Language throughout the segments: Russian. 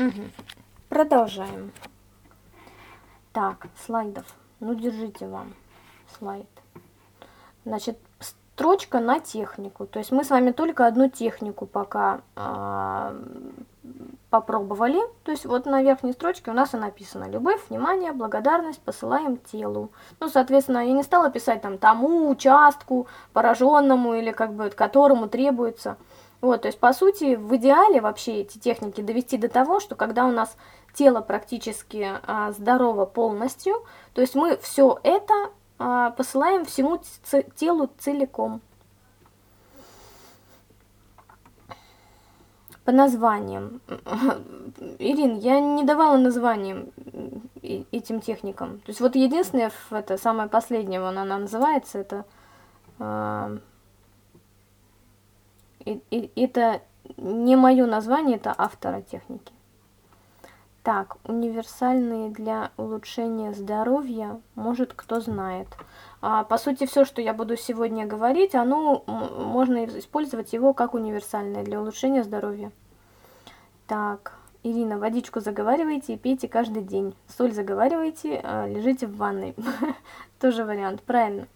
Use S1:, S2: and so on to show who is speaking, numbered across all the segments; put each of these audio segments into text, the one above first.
S1: Мгм. Продолжаем. Так, слайдов. Ну, держите вам слайд. Значит, строчка на технику. То есть мы с вами только одну технику пока а, попробовали. То есть вот на верхней строчке у нас и написано «Любовь, внимание, благодарность посылаем телу». Ну, соответственно, я не стала писать там тому участку, пораженному или как бы которому требуется. Вот, то есть, по сути, в идеале вообще эти техники довести до того, что когда у нас тело практически а, здорово полностью, то есть мы все это а, посылаем всему телу целиком. По названиям. Ирин, я не давала названием этим техникам. То есть вот единственное, это самое последнее, вон она называется, это... Э, и, и, это не мое название, это автора техники. Так, универсальные для улучшения здоровья, может кто знает. А, по сути, все, что я буду сегодня говорить, оно можно использовать его как универсальное для улучшения здоровья. Так, Ирина, водичку заговаривайте и пейте каждый день. Соль заговаривайте, а, лежите в ванной. Тоже вариант, правильно.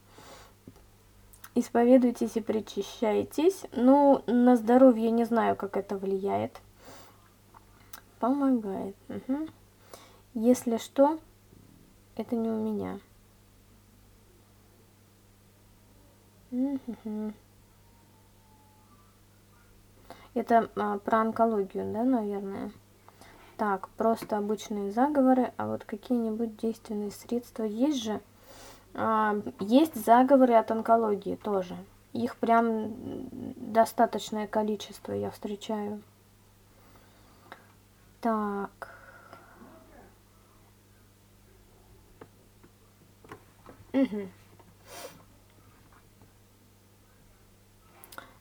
S1: Исповедуйтесь и причащайтесь. Ну, на здоровье не знаю, как это влияет. Помогает. Угу. Если что, это не у меня. Это а, про онкологию, да, наверное? Так, просто обычные заговоры, а вот какие-нибудь действенные средства есть же? Есть заговоры от онкологии тоже. Их прям достаточное количество я встречаю. Так.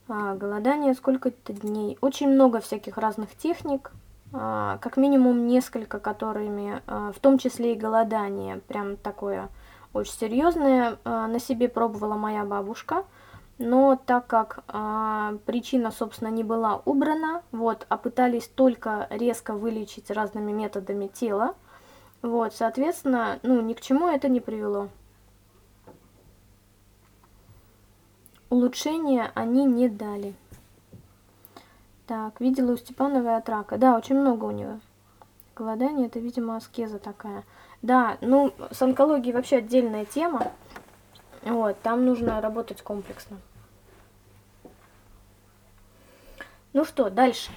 S1: А, голодание сколько-то дней. Очень много всяких разных техник. А, как минимум несколько, которыми, а, в том числе и голодание, прям такое очень серьезное, а, на себе пробовала моя бабушка но так как а, причина, собственно, не была убрана, вот, а пытались только резко вылечить разными методами тело, вот, соответственно, ну, ни к чему это не привело. Улучшения они не дали. Так, видела у Степановой от рака. Да, очень много у него. Голодание, это, видимо, аскеза такая. Да, ну, с онкологией вообще отдельная тема. Вот, там нужно работать комплексно. Ну что, дальше.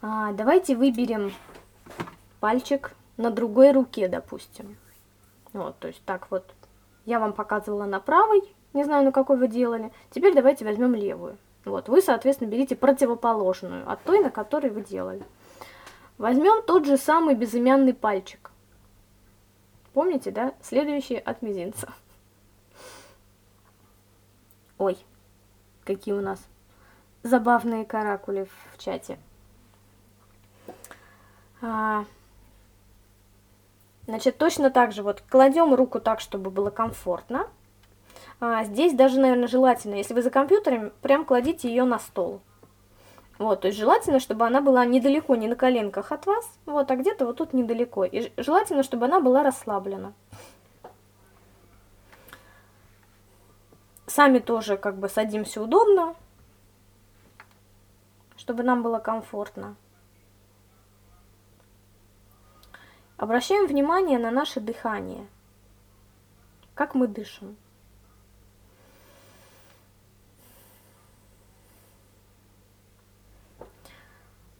S1: А, давайте выберем пальчик на другой руке, допустим. Вот, то есть так вот. Я вам показывала на правой, не знаю, на какой вы делали. Теперь давайте возьмем левую. Вот, вы, соответственно, берите противоположную от той, на которой вы делали. Возьмем тот же самый безымянный пальчик. Помните, да? Следующий от мизинца. Ой, какие у нас забавные каракули в чате. А, значит, точно так же вот кладем руку так, чтобы было комфортно. А, здесь даже, наверное, желательно, если вы за компьютером, прям кладите ее на стол. Вот, то есть желательно, чтобы она была недалеко, не на коленках от вас, вот, а где-то вот тут недалеко. И желательно, чтобы она была расслаблена. Сами тоже как бы садимся удобно, чтобы нам было комфортно. Обращаем внимание на наше дыхание. Как мы дышим.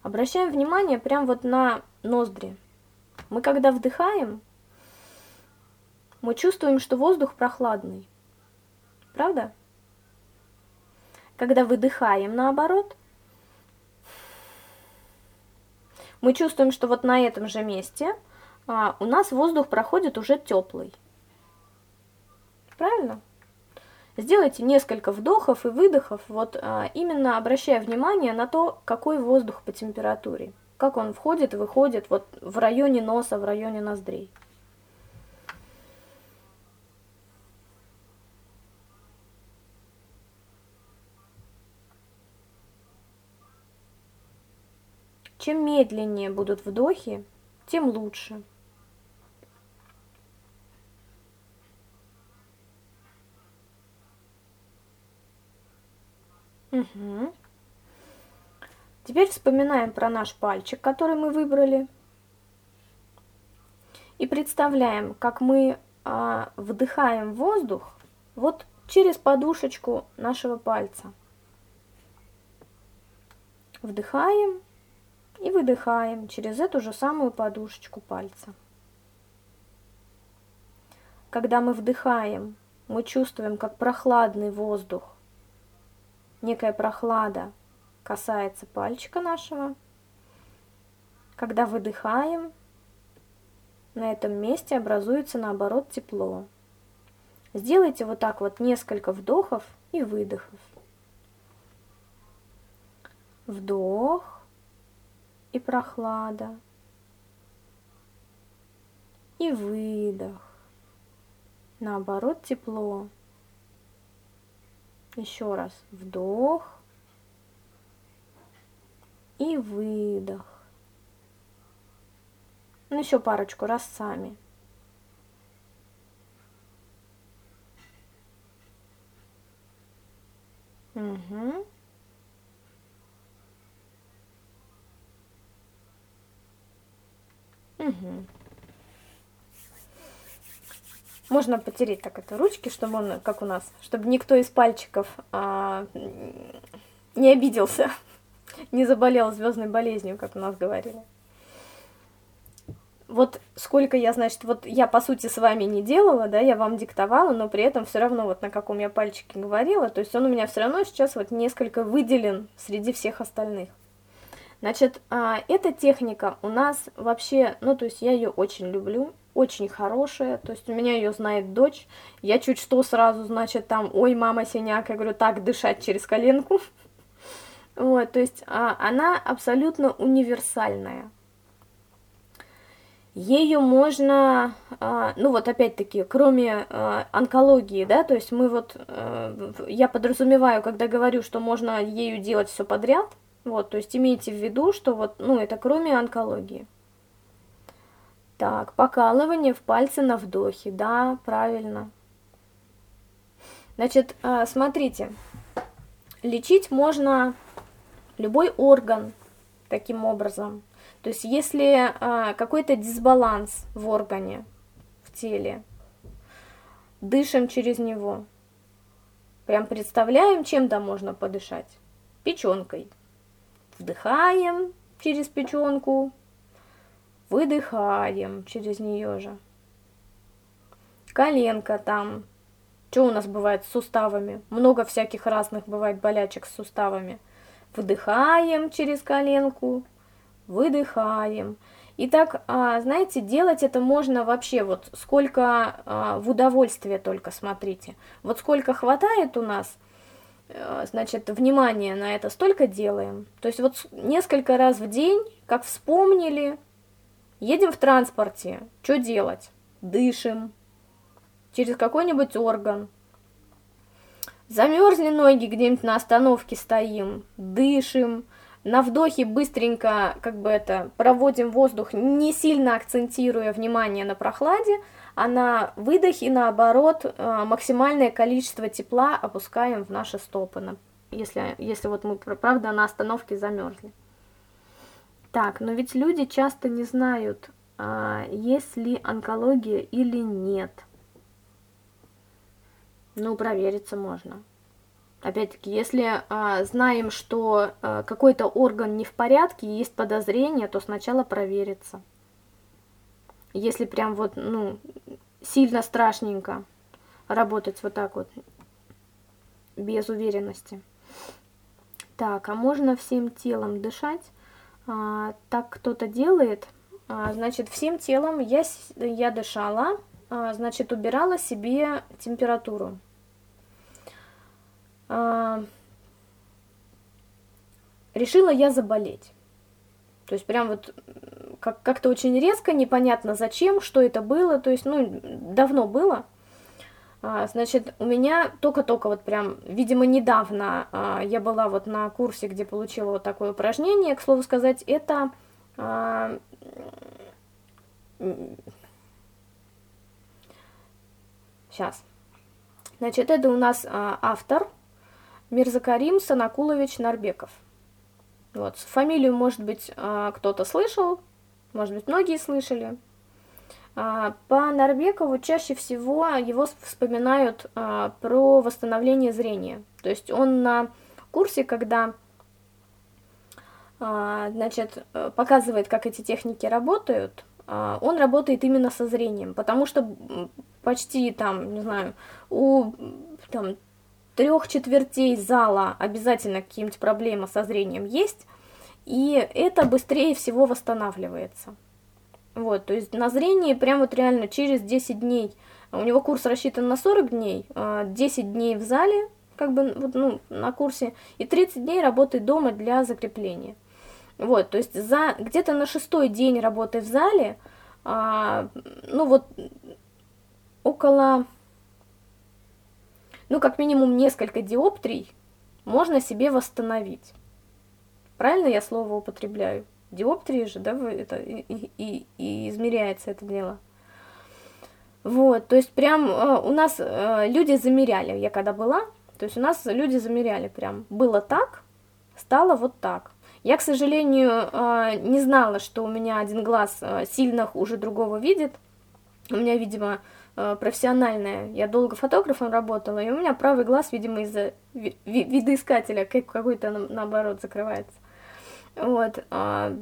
S1: Обращаем внимание прям вот на ноздри. Мы когда вдыхаем, мы чувствуем, что воздух прохладный. Правда? Когда выдыхаем, наоборот, мы чувствуем, что вот на этом же месте а, у нас воздух проходит уже теплый. Правильно? Сделайте несколько вдохов и выдохов, вот а, именно обращая внимание на то, какой воздух по температуре, как он входит и выходит вот в районе носа, в районе ноздрей. чем медленнее будут вдохи, тем лучше. Угу. Теперь вспоминаем про наш пальчик, который мы выбрали. И представляем, как мы а, вдыхаем воздух вот через подушечку нашего пальца. Вдыхаем и выдыхаем через эту же самую подушечку пальца. Когда мы вдыхаем, мы чувствуем, как прохладный воздух, некая прохлада касается пальчика нашего. Когда выдыхаем, на этом месте образуется наоборот тепло. Сделайте вот так вот несколько вдохов и выдохов. Вдох и прохлада. И выдох. Наоборот тепло. Еще раз. Вдох и выдох. Ну, еще парочку раз сами. Угу. Угу. Можно потереть так это ручки, чтобы он, как у нас, чтобы никто из пальчиков а, не обиделся, не заболел звездной болезнью, как у нас говорили вот сколько я, значит, вот я по сути с вами не делала, да, я вам диктовала, но при этом все равно вот на каком я пальчике говорила, то есть он у меня все равно сейчас вот несколько выделен среди всех остальных. Значит, а, эта техника у нас вообще, ну, то есть я ее очень люблю, очень хорошая, то есть у меня ее знает дочь, я чуть что сразу, значит, там, ой, мама синяк, я говорю, так, дышать через коленку, вот, то есть а, она абсолютно универсальная, Ею можно, а, ну вот опять-таки, кроме онкологии, да, то есть мы вот, э, я подразумеваю, когда говорю, что можно ею делать все подряд, вот, то есть имейте в виду, что вот, ну это кроме онкологии. Так, покалывание в пальце на вдохе, да, правильно. Значит, а, смотрите, лечить можно любой орган таким образом. То есть если а, какой-то дисбаланс в органе, в теле, дышим через него. Прям представляем, чем там можно подышать. Печенкой. Вдыхаем через печенку, выдыхаем через нее же. Коленка там. Что у нас бывает с суставами? Много всяких разных бывает болячек с суставами. Вдыхаем через коленку, выдыхаем. И так, а, знаете, делать это можно вообще вот сколько а, в удовольствие только смотрите. Вот сколько хватает у нас, значит, внимания на это, столько делаем. То есть вот несколько раз в день, как вспомнили, едем в транспорте, что делать? Дышим через какой-нибудь орган. Замерзли ноги, где-нибудь на остановке стоим, дышим, на вдохе быстренько, как бы это, проводим воздух, не сильно акцентируя внимание на прохладе, а на выдохе, наоборот, э, максимальное количество тепла опускаем в наши стопы, если, если вот мы, правда, на остановке замерзли. Так, но ведь люди часто не знают, а, есть ли онкология или нет. Ну, провериться можно. Опять-таки, если а, знаем, что а, какой-то орган не в порядке, есть подозрение, то сначала провериться. Если прям вот, ну, сильно страшненько работать вот так вот, без уверенности. Так, а можно всем телом дышать? А, так кто-то делает. А, значит, всем телом я, я дышала, а, значит, убирала себе температуру. А, решила я заболеть. То есть прям вот как- как-то очень резко, непонятно зачем, что это было, то есть, ну, давно было. А, значит, у меня только-только вот прям, видимо, недавно а, я была вот на курсе, где получила вот такое упражнение. К слову сказать, это... А, сейчас. Значит, это у нас автор Мирзакарим Санакулович Нарбеков. Вот, фамилию, может быть, кто-то слышал, может быть, многие слышали. А, по Нарбекову чаще всего его вспоминают а, про восстановление зрения. То есть он на курсе, когда а, значит, показывает, как эти техники работают, он работает именно со зрением, потому что почти там, не знаю, у там, трех четвертей зала обязательно какие-нибудь проблемы со зрением есть, и это быстрее всего восстанавливается. Вот, то есть на зрение прям вот реально через 10 дней, у него курс рассчитан на 40 дней, 10 а, дней в зале, как бы, ну, на курсе, и 30 дней работы дома для закрепления. Вот, то есть за где-то на шестой день работы в зале, а, ну вот, около, ну как минимум несколько диоптрий можно себе восстановить. Правильно я слово употребляю? диоптрии же, да, это, и, и, и измеряется это дело. Вот, то есть прям э, у нас э, люди замеряли, я когда была, то есть у нас люди замеряли прям, было так, стало вот так. Я, к сожалению, э, не знала, что у меня один глаз э, сильно хуже другого видит, у меня, видимо, профессиональная, я долго фотографом работала, и у меня правый глаз, видимо, из-за ви видоискателя какой-то, наоборот, закрывается. Вот, а,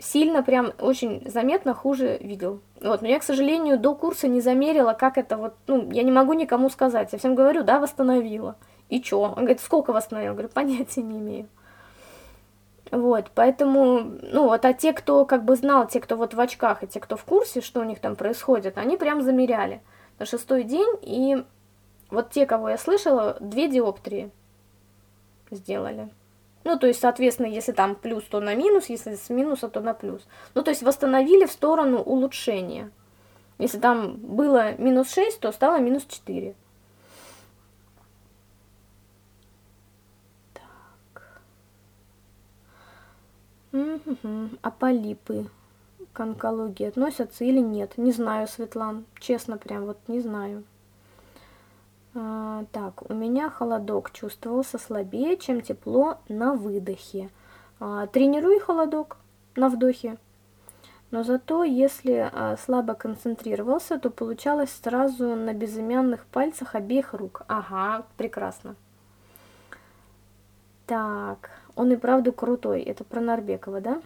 S1: сильно прям очень заметно хуже видел. Вот, но я, к сожалению, до курса не замерила, как это вот, ну, я не могу никому сказать. Я всем говорю, да, восстановила. И чё? Он говорит, сколько восстановил? Я говорю, понятия не имею. Вот, поэтому, ну, вот, а те, кто как бы знал, те, кто вот в очках, и те, кто в курсе, что у них там происходит, они прям замеряли на шестой день, и вот те, кого я слышала, две диоптрии сделали. Ну, то есть, соответственно, если там плюс, то на минус, если с минуса, то на плюс. Ну, то есть, восстановили в сторону улучшения. Если там было минус 6, то стало минус 4. Угу. А полипы к онкологии относятся или нет? Не знаю, Светлан. Честно, прям вот не знаю. А, так, у меня холодок чувствовался слабее, чем тепло на выдохе. А, тренируй холодок на вдохе. Но зато, если а, слабо концентрировался, то получалось сразу на безымянных пальцах обеих рук. Ага, прекрасно. Так, он и правда крутой. Это про Нарбекова, да?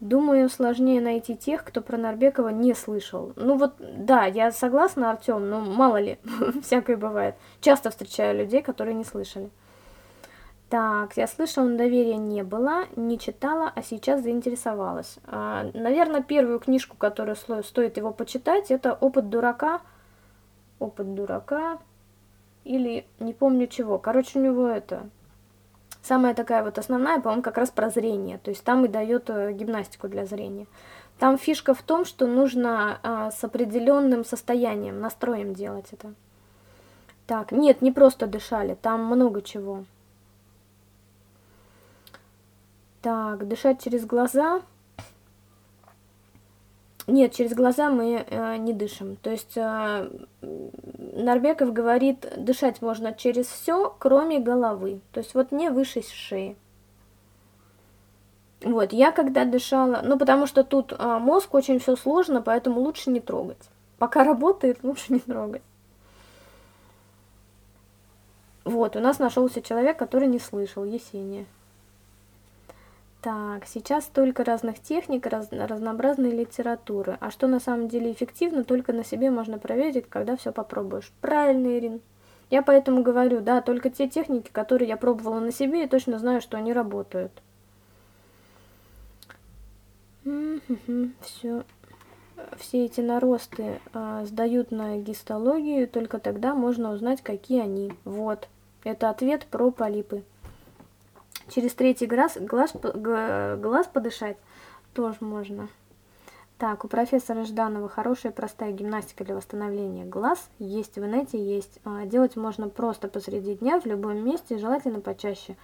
S1: Думаю, сложнее найти тех, кто про Нарбекова не слышал. Ну вот, да, я согласна, Артем, но мало ли, всякое бывает. Часто встречаю людей, которые не слышали. Так, я слышала, но доверия не было, не читала, а сейчас заинтересовалась. А, наверное, первую книжку, которую стоит его почитать, это «Опыт дурака». «Опыт дурака» или не помню чего. Короче, у него это Самая такая вот основная, по-моему, как раз про зрение. То есть там и дает э, гимнастику для зрения. Там фишка в том, что нужно а, с определенным состоянием, настроем делать это. Так, нет, не просто дышали, там много чего. Так, дышать через глаза – нет, через глаза мы э, не дышим. То есть э, Нарбеков говорит, дышать можно через все, кроме головы. То есть вот не выше шеи. Вот, я когда дышала, ну потому что тут э, мозг очень все сложно, поэтому лучше не трогать. Пока работает, лучше не трогать. Вот, у нас нашелся человек, который не слышал, Есения. Так, сейчас столько разных техник, раз, разнообразной литературы. А что на самом деле эффективно, только на себе можно проверить, когда все попробуешь. Правильно, Ирин. Я поэтому говорю, да, только те техники, которые я пробовала на себе, и точно знаю, что они работают. Все. Все эти наросты а, сдают на гистологию, только тогда можно узнать, какие они. Вот. Это ответ про полипы. Через третий глаз, глаз, глаз подышать тоже можно. Так, у профессора Жданова хорошая простая гимнастика для восстановления глаз. Есть в инете, есть. А, делать можно просто посреди дня, в любом месте, желательно почаще.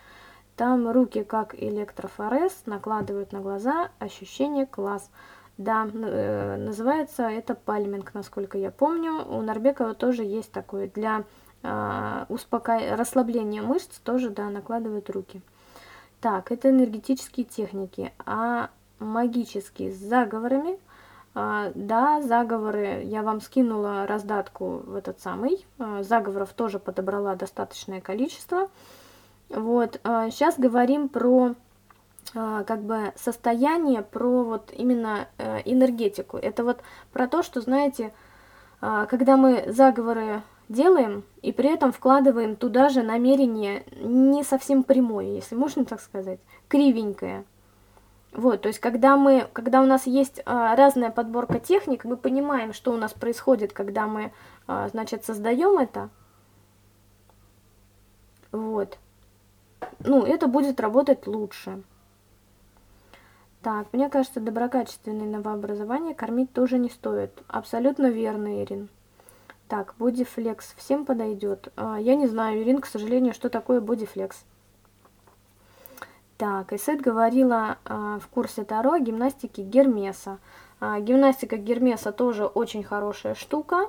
S1: Там руки, как электрофорез, накладывают на глаза ощущение класс. Да, э, называется это пальминг, насколько я помню. У Нарбекова тоже есть такое. Для э, успока... расслабления мышц тоже, да, накладывают руки. Так, это энергетические техники. А магические с заговорами. А, да, заговоры, я вам скинула раздатку в этот самый. А, заговоров тоже подобрала достаточное количество. Вот, а, сейчас говорим про а, как бы состояние, про вот именно э, энергетику. Это вот про то, что, знаете, а, когда мы заговоры делаем и при этом вкладываем туда же намерение не совсем прямое, если можно так сказать, кривенькое. Вот, то есть когда мы, когда у нас есть а, разная подборка техник, мы понимаем, что у нас происходит, когда мы, а, значит, создаем это. Вот. Ну, это будет работать лучше. Так, мне кажется, доброкачественное новообразование кормить тоже не стоит. Абсолютно верно, Ирин. Так, бодифлекс всем подойдет. А, я не знаю, Ирин, к сожалению, что такое бодифлекс. Так, Исет говорила а, в курсе Таро о гимнастике Гермеса. А, гимнастика Гермеса тоже очень хорошая штука.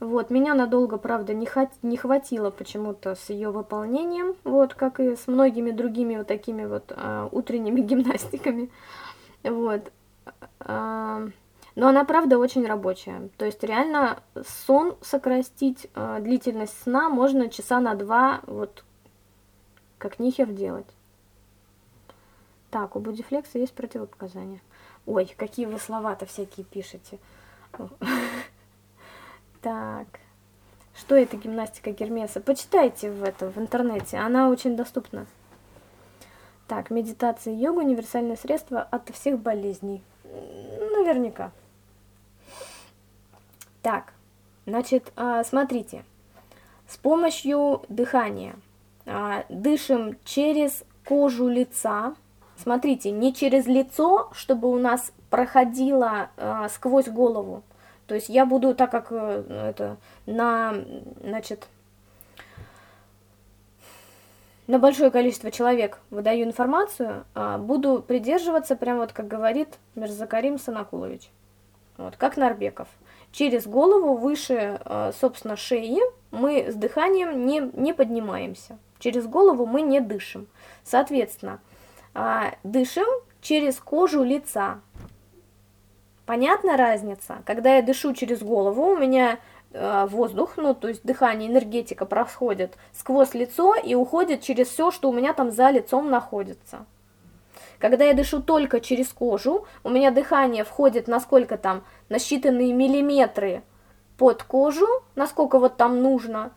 S1: Вот, меня надолго, правда, не, хот не хватило почему-то с ее выполнением, вот, как и с многими другими вот такими вот а, утренними гимнастиками. Вот. А, но она, правда, очень рабочая. То есть реально сон сократить, а, длительность сна можно часа на два, вот, как нихер делать. Так, у бодифлекса есть противопоказания. Ой, какие вы слова-то всякие пишете. Так. Что это гимнастика Гермеса? Почитайте в это в интернете, она очень доступна. Так, медитация йога универсальное средство от всех болезней. Наверняка. Так, значит, а, смотрите. С помощью дыхания а, дышим через кожу лица, Смотрите, не через лицо, чтобы у нас проходило э, сквозь голову. То есть я буду, так как э, это на, значит, на большое количество человек выдаю информацию, буду придерживаться, прям вот как говорит Мирзакарим Санакулович, вот, как Нарбеков. Через голову выше, э, собственно, шеи мы с дыханием не, не поднимаемся. Через голову мы не дышим. Соответственно, а, дышим через кожу лица. Понятна разница? Когда я дышу через голову, у меня э, воздух, ну, то есть дыхание, энергетика проходит сквозь лицо и уходит через все, что у меня там за лицом находится. Когда я дышу только через кожу, у меня дыхание входит на сколько там, на считанные миллиметры под кожу, насколько вот там нужно,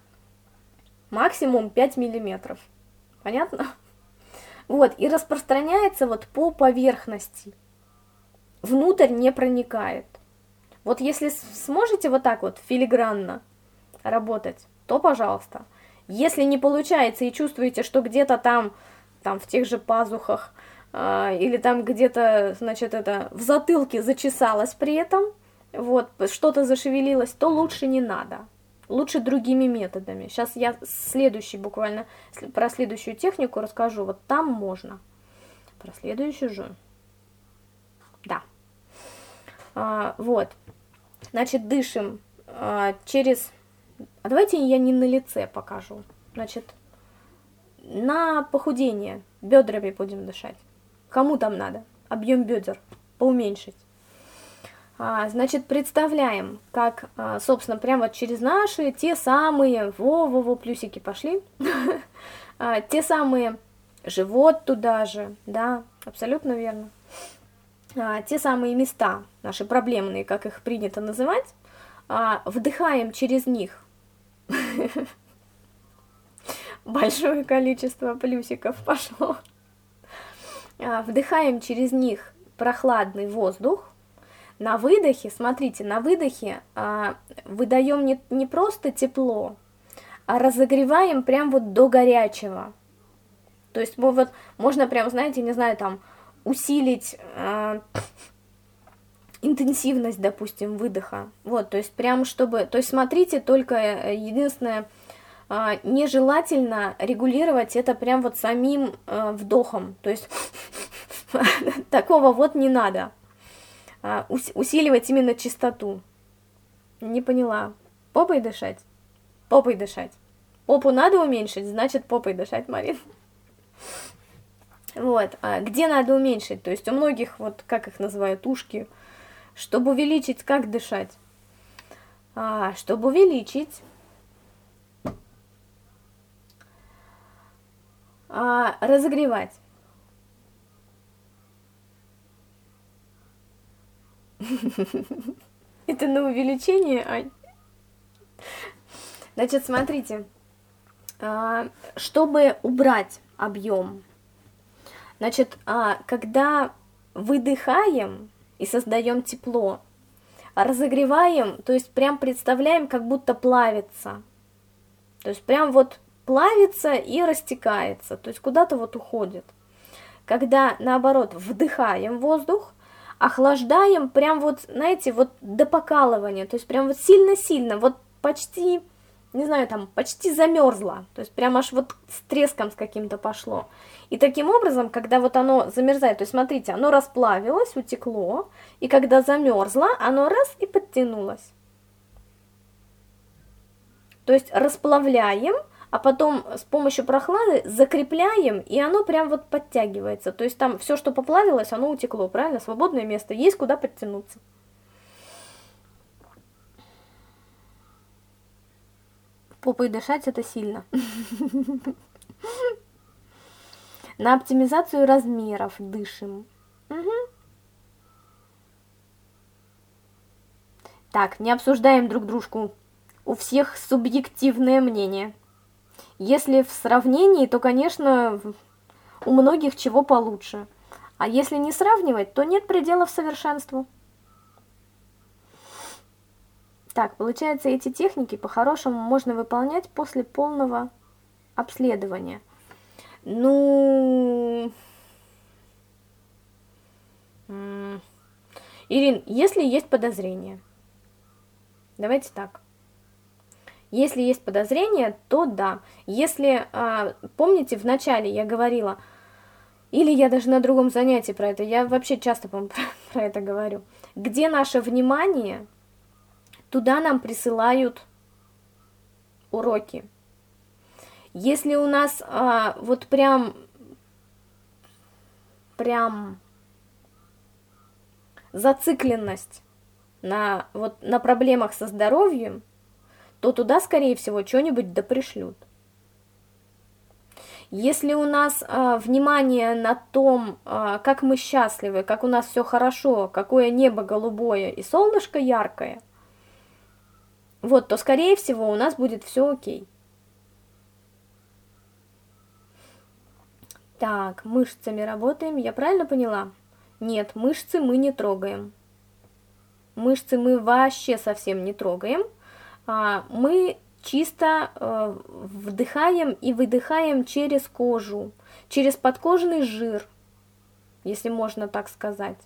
S1: максимум 5 миллиметров. Понятно? Вот, и распространяется вот по поверхности. Внутрь не проникает. Вот если сможете вот так вот филигранно работать, то пожалуйста. Если не получается и чувствуете, что где-то там, там в тех же пазухах, или там где-то, значит, это в затылке зачесалось при этом, вот, что-то зашевелилось, то лучше не надо. Лучше другими методами. Сейчас я следующий буквально, про следующую технику расскажу. Вот там можно. Про следующую же. Да. А, вот. Значит, дышим а, через... А давайте я не на лице покажу. Значит, на похудение бедрами будем дышать. Кому там надо? Объем бедер поуменьшить. А, значит, представляем, как, а, собственно, прямо через наши, те самые, во-во-во, плюсики пошли, а, те самые, живот туда же, да, абсолютно верно, те самые места, наши проблемные, как их принято называть, вдыхаем через них большое количество плюсиков пошло, вдыхаем через них прохладный воздух, на выдохе, смотрите, на выдохе а, выдаем не, не просто тепло, а разогреваем прям вот до горячего. То есть вот можно прям, знаете, не знаю, там усилить, а, интенсивность, допустим, выдоха. Вот, то есть прям чтобы, то есть смотрите, только э, единственное, а, нежелательно регулировать это прям вот самим а, вдохом, то есть такого вот не надо. А, усиливать именно частоту. Не поняла. Попой дышать? Попой дышать. Попу надо уменьшить, значит попой дышать, Марин. Вот, а где надо уменьшить? То есть у многих, вот как их называют, ушки, чтобы увеличить, как дышать? А, чтобы увеличить, а, разогревать. Это на увеличение, Ань. Значит, смотрите, а, чтобы убрать объем, значит, а, когда выдыхаем и создаем тепло, разогреваем, то есть прям представляем, как будто плавится. То есть прям вот плавится и растекается, то есть куда-то вот уходит. Когда, наоборот, вдыхаем воздух, охлаждаем прям вот, знаете, вот до покалывания, то есть прям вот сильно-сильно, вот почти, не знаю, там, почти замерзла, то есть прям аж вот с треском с каким-то пошло. И таким образом, когда вот оно замерзает, то есть смотрите, оно расплавилось, утекло, и когда замерзло, оно раз и подтянулось. То есть расплавляем, а потом с помощью прохлады закрепляем, и оно прям вот подтягивается. То есть там все, что поплавилось, оно утекло, правильно? Свободное место, есть куда подтянуться. Попой дышать это сильно. На оптимизацию размеров дышим. Так, не обсуждаем друг дружку. У всех субъективное мнение. Если в сравнении, то, конечно, у многих чего получше. А если не сравнивать, то нет пределов совершенству. Так, получается, эти техники по-хорошему можно выполнять после полного обследования. Ну... Ирин, если есть подозрение, давайте так. Если есть подозрение, то да. Если, а, помните, в начале я говорила, или я даже на другом занятии про это, я вообще часто, по про, про это говорю, где наше внимание, туда нам присылают уроки. Если у нас а, вот прям, прям зацикленность на, вот, на проблемах со здоровьем, то туда, скорее всего, что-нибудь да пришлют. Если у нас а, внимание на том, а, как мы счастливы, как у нас все хорошо, какое небо голубое и солнышко яркое, вот, то, скорее всего, у нас будет все окей. Так, мышцами работаем, я правильно поняла? Нет, мышцы мы не трогаем. Мышцы мы вообще совсем не трогаем. А, мы чисто э, вдыхаем и выдыхаем через кожу, через подкожный жир, если можно так сказать.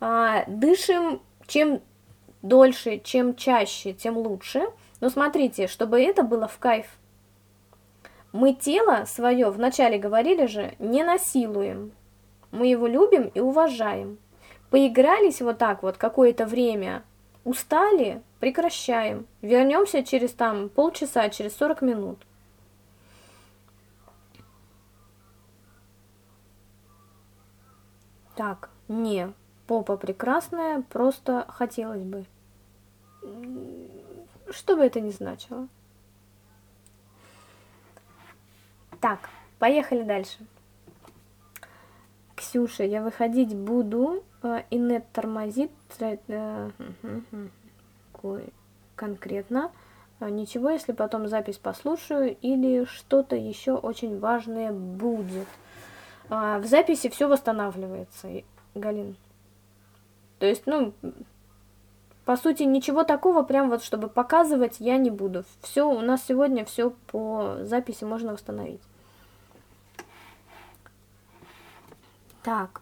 S1: А, дышим чем дольше, чем чаще, тем лучше. Но смотрите, чтобы это было в кайф. Мы тело свое, вначале говорили же, не насилуем. Мы его любим и уважаем. Поигрались вот так вот какое-то время, устали, прекращаем. Вернемся через там полчаса, через 40 минут. Так, не, попа прекрасная, просто хотелось бы. Что бы это ни значило. Так, поехали дальше. Ксюша, я выходить буду, э, и нет тормозит. Э, конкретно. А, ничего, если потом запись послушаю или что-то еще очень важное будет. А, в записи все восстанавливается, Галин. То есть, ну, по сути, ничего такого прям вот, чтобы показывать, я не буду. Все, у нас сегодня все по записи можно восстановить. Так,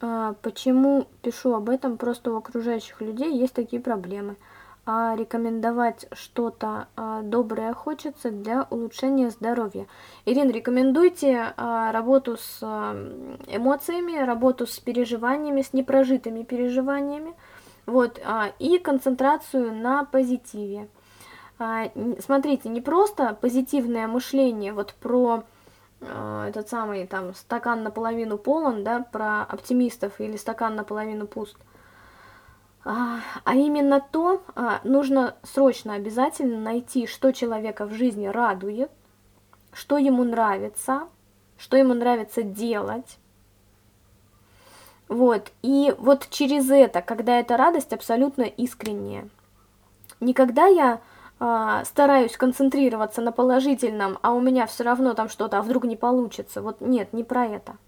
S1: а, почему пишу об этом? Просто у окружающих людей есть такие проблемы. А рекомендовать что-то а, доброе хочется для улучшения здоровья. Ирина, рекомендуйте а, работу с эмоциями, работу с переживаниями, с непрожитыми переживаниями, вот, и концентрацию на позитиве. Смотрите, не просто позитивное мышление, вот про этот самый там стакан наполовину полон, да, про оптимистов или стакан наполовину пуст. А, а именно то, а, нужно срочно обязательно найти, что человека в жизни радует, что ему нравится, что ему нравится делать. Вот, и вот через это, когда эта радость абсолютно искренняя. Никогда я а, стараюсь концентрироваться на положительном, а у меня все равно там что-то, а вдруг не получится. Вот нет, не про это.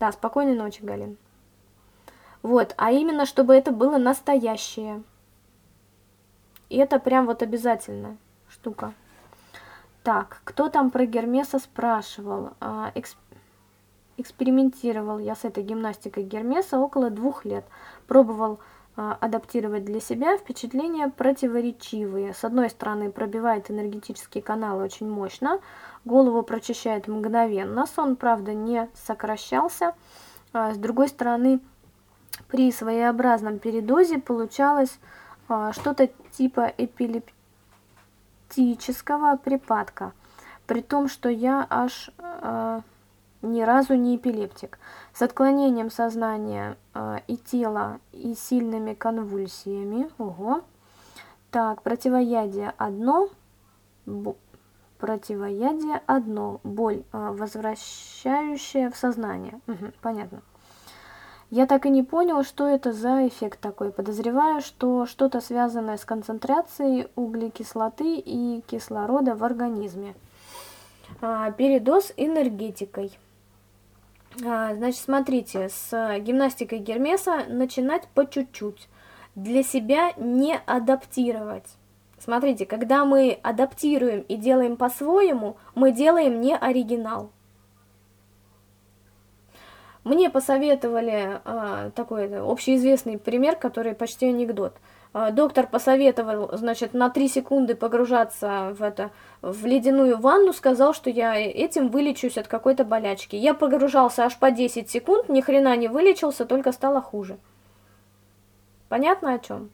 S1: Да, спокойной ночи, Галин. Вот, а именно, чтобы это было настоящее. И это прям вот обязательно штука. Так, кто там про Гермеса спрашивал? А, эксп... Экспериментировал я с этой гимнастикой Гермеса около двух лет. Пробовал а, адаптировать для себя впечатления противоречивые. С одной стороны, пробивает энергетические каналы очень мощно, голову прочищает мгновенно, сон, правда, не сокращался. А, с другой стороны, при своеобразном передозе получалось а, что-то типа эпилептического припадка, при том, что я аж ни разу не эпилептик, с отклонением сознания э, и тела и сильными конвульсиями. Ого. Так, противоядие одно, противоядие одно, боль, э, возвращающая в сознание. Угу, понятно. Я так и не понял, что это за эффект такой. Подозреваю, что что-то связанное с концентрацией углекислоты и кислорода в организме. А, передоз энергетикой. А, значит, смотрите, с гимнастикой Гермеса начинать по чуть-чуть. Для себя не адаптировать. Смотрите, когда мы адаптируем и делаем по-своему, мы делаем не оригинал. Мне посоветовали а, такой общеизвестный пример, который почти анекдот – а, доктор посоветовал, значит, на 3 секунды погружаться в это, в ледяную ванну, сказал, что я этим вылечусь от какой-то болячки. Я погружался аж по 10 секунд, ни хрена не вылечился, только стало хуже. Понятно о чем?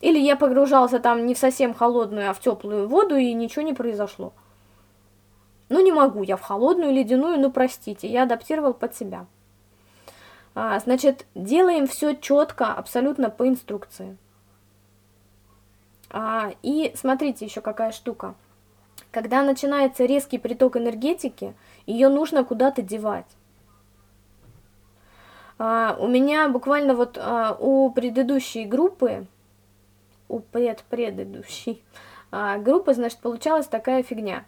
S1: Или я погружался там не в совсем холодную, а в теплую воду, и ничего не произошло. Ну, не могу я в холодную ледяную, ну, простите, я адаптировал под себя. А, значит, делаем все четко, абсолютно по инструкции. А, и смотрите еще какая штука. Когда начинается резкий приток энергетики, ее нужно куда-то девать. А, у меня буквально вот а, у предыдущей группы, у предпредыдущей а, группы, значит, получалась такая фигня.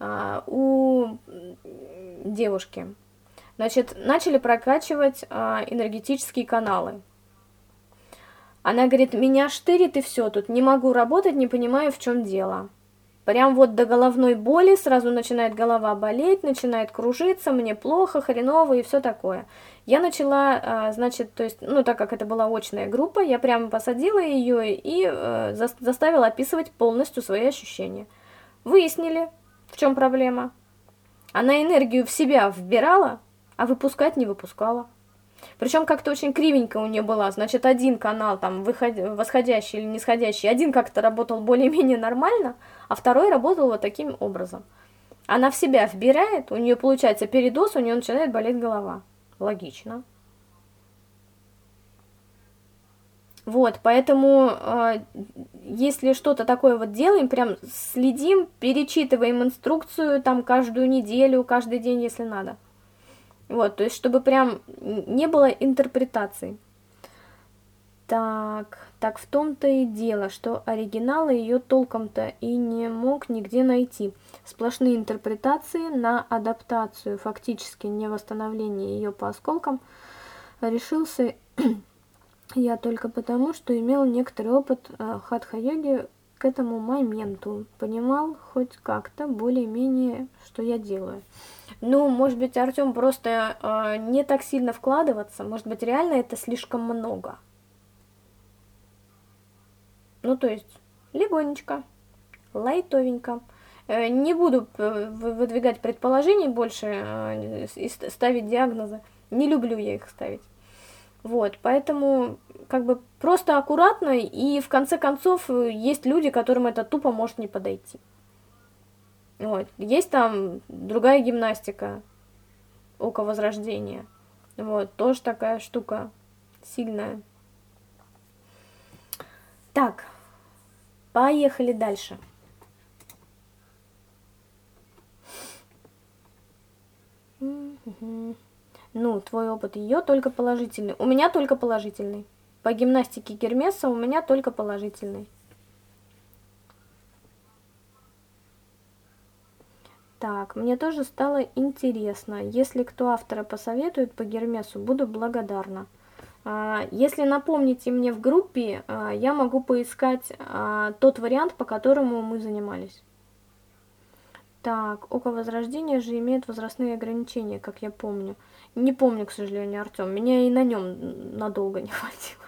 S1: А, у девушки Значит, начали прокачивать а, энергетические каналы. Она говорит, меня штырит и все, тут не могу работать, не понимаю, в чем дело. Прям вот до головной боли, сразу начинает голова болеть, начинает кружиться, мне плохо, хреново и все такое. Я начала, а, значит, то есть, ну, так как это была очная группа, я прямо посадила ее и э, заставила описывать полностью свои ощущения. Выяснили, в чем проблема. Она энергию в себя вбирала, а выпускать не выпускала. Причем как-то очень кривенько у нее была, значит, один канал там выход... восходящий или нисходящий, один как-то работал более-менее нормально, а второй работал вот таким образом. Она в себя вбирает, у нее получается передоз, у нее начинает болеть голова. Логично. Вот, поэтому, э, если что-то такое вот делаем, прям следим, перечитываем инструкцию там каждую неделю, каждый день, если надо. Вот, то есть, чтобы прям не было интерпретаций. Так, так в том-то и дело, что оригинала ее толком-то и не мог нигде найти. Сплошные интерпретации на адаптацию, фактически не восстановление ее по осколкам, решился я только потому, что имел некоторый опыт э, хатха-йоги к этому моменту понимал хоть как-то более-менее, что я делаю. Ну, может быть, Артем просто э, не так сильно вкладываться, может быть, реально это слишком много. Ну, то есть, легонечко, лайтовенько. Э, не буду э, выдвигать предположений больше э, и ставить диагнозы. Не люблю я их ставить. Вот, поэтому как бы просто аккуратно, и в конце концов есть люди, которым это тупо может не подойти. Вот, есть там другая гимнастика, око возрождения. Вот, тоже такая штука сильная. Так, поехали дальше. Ну, твой опыт ее только положительный. У меня только положительный. По гимнастике Гермеса у меня только положительный. Так, мне тоже стало интересно. Если кто автора посоветует по Гермесу, буду благодарна. А, если напомните мне в группе, а, я могу поискать а, тот вариант, по которому мы занимались. Так, Око Возрождения же имеет возрастные ограничения, как я помню. Не помню, к сожалению, Артем. Меня и на нем надолго не хватило.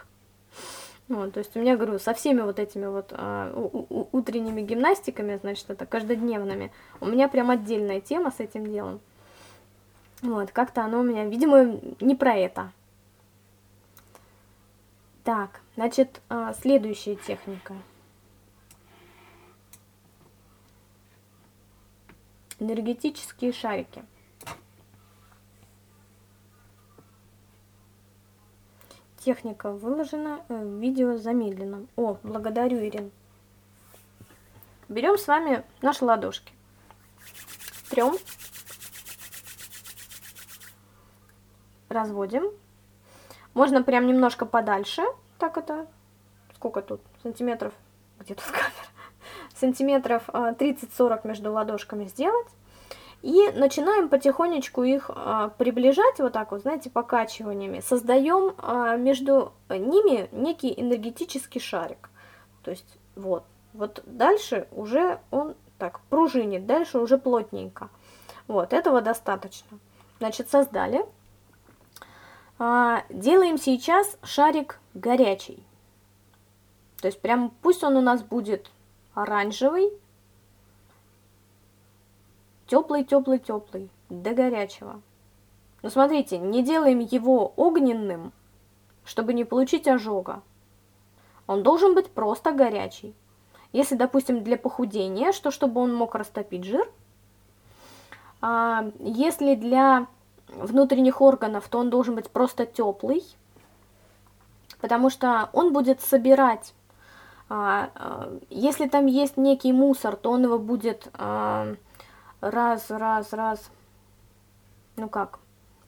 S1: Вот, то есть у меня, говорю, со всеми вот этими вот у, утренними гимнастиками, значит, это каждодневными, у меня прям отдельная тема с этим делом. Вот, как-то оно у меня, видимо, не про это. Так, значит, а, следующая техника. Энергетические шарики. Техника выложена, э, видео замедлено. О, благодарю, Ирин. Берем с вами наши ладошки. Трем. Разводим. Можно прям немножко подальше. Так это, сколько тут? Сантиметров? Где тут камера? Сантиметров 30-40 э, между ладошками сделать. И начинаем потихонечку их а, приближать, вот так вот, знаете, покачиваниями. Создаем а, между ними некий энергетический шарик. То есть вот, вот дальше уже он так пружинит, дальше уже плотненько. Вот, этого достаточно. Значит, создали. А, делаем сейчас шарик горячий. То есть прям пусть он у нас будет оранжевый, Теплый, теплый, теплый, до горячего. Но смотрите, не делаем его огненным, чтобы не получить ожога. Он должен быть просто горячий. Если, допустим, для похудения, что чтобы он мог растопить жир. А если для внутренних органов, то он должен быть просто теплый, потому что он будет собирать, если там есть некий мусор, то он его будет а, раз, раз, раз, ну как,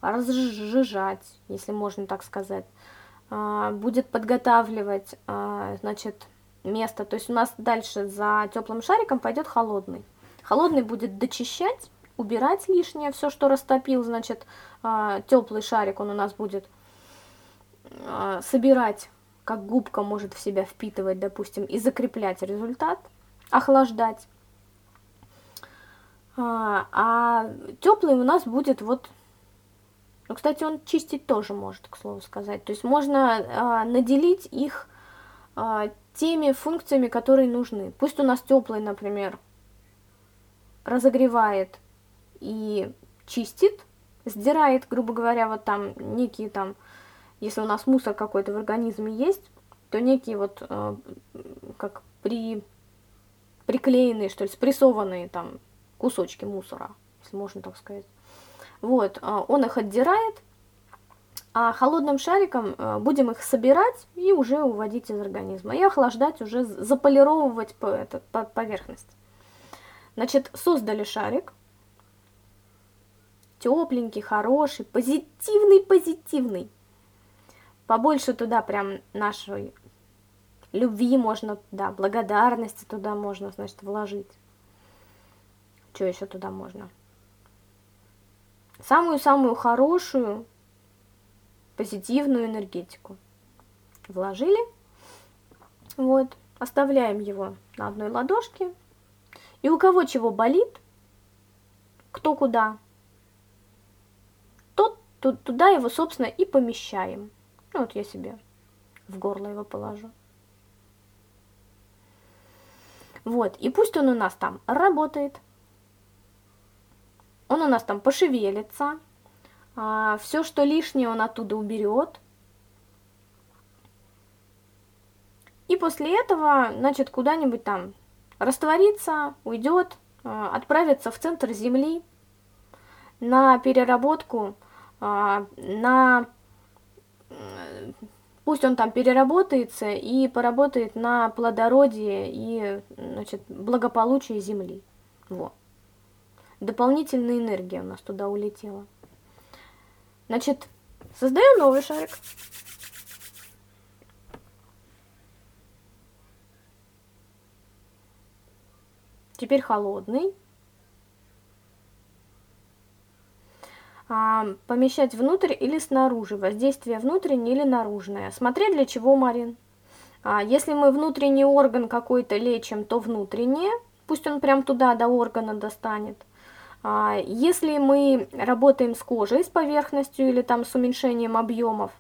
S1: разжижать, если можно так сказать, а, будет подготавливать, а, значит, место. То есть у нас дальше за теплым шариком пойдет холодный. Холодный будет дочищать, убирать лишнее, все, что растопил, значит, а, теплый шарик он у нас будет собирать, как губка может в себя впитывать, допустим, и закреплять результат, охлаждать. А, а теплый у нас будет вот... Ну, кстати, он чистить тоже может, к слову сказать. То есть можно а, наделить их а, теми функциями, которые нужны. Пусть у нас теплый, например, разогревает и чистит, сдирает, грубо говоря, вот там некие там, если у нас мусор какой-то в организме есть, то некие вот э, как при приклеенные, что ли, спрессованные там кусочки мусора, если можно так сказать. Вот, а, он их отдирает, а холодным шариком а, будем их собирать и уже уводить из организма. И охлаждать, уже заполировывать по, это, по поверхность. Значит, создали шарик. Тепленький, хороший, позитивный, позитивный. Побольше туда прям нашей любви можно, да, благодарности туда можно, значит, вложить. Что еще туда можно? Самую-самую хорошую позитивную энергетику. Вложили. Вот. оставляем его на одной ладошке. И у кого чего болит, кто куда, тот туда его, собственно, и помещаем. Ну, вот я себе в горло его положу. Вот, и пусть он у нас там работает, он у нас там пошевелится, а, все, что лишнее, он оттуда уберет. И после этого, значит, куда-нибудь там растворится, уйдет, а, отправится в центр Земли на переработку, а, на пусть он там переработается и поработает на плодородие и значит, благополучие Земли. Вот. Дополнительная энергия у нас туда улетела. Значит, создаем новый шарик. Теперь холодный. А, помещать внутрь или снаружи. Воздействие внутреннее или наружное. Смотри, для чего, Марин. А, если мы внутренний орган какой-то лечим, то внутреннее. Пусть он прям туда, до органа достанет. А, если мы работаем с кожей, с поверхностью или там с уменьшением объемов,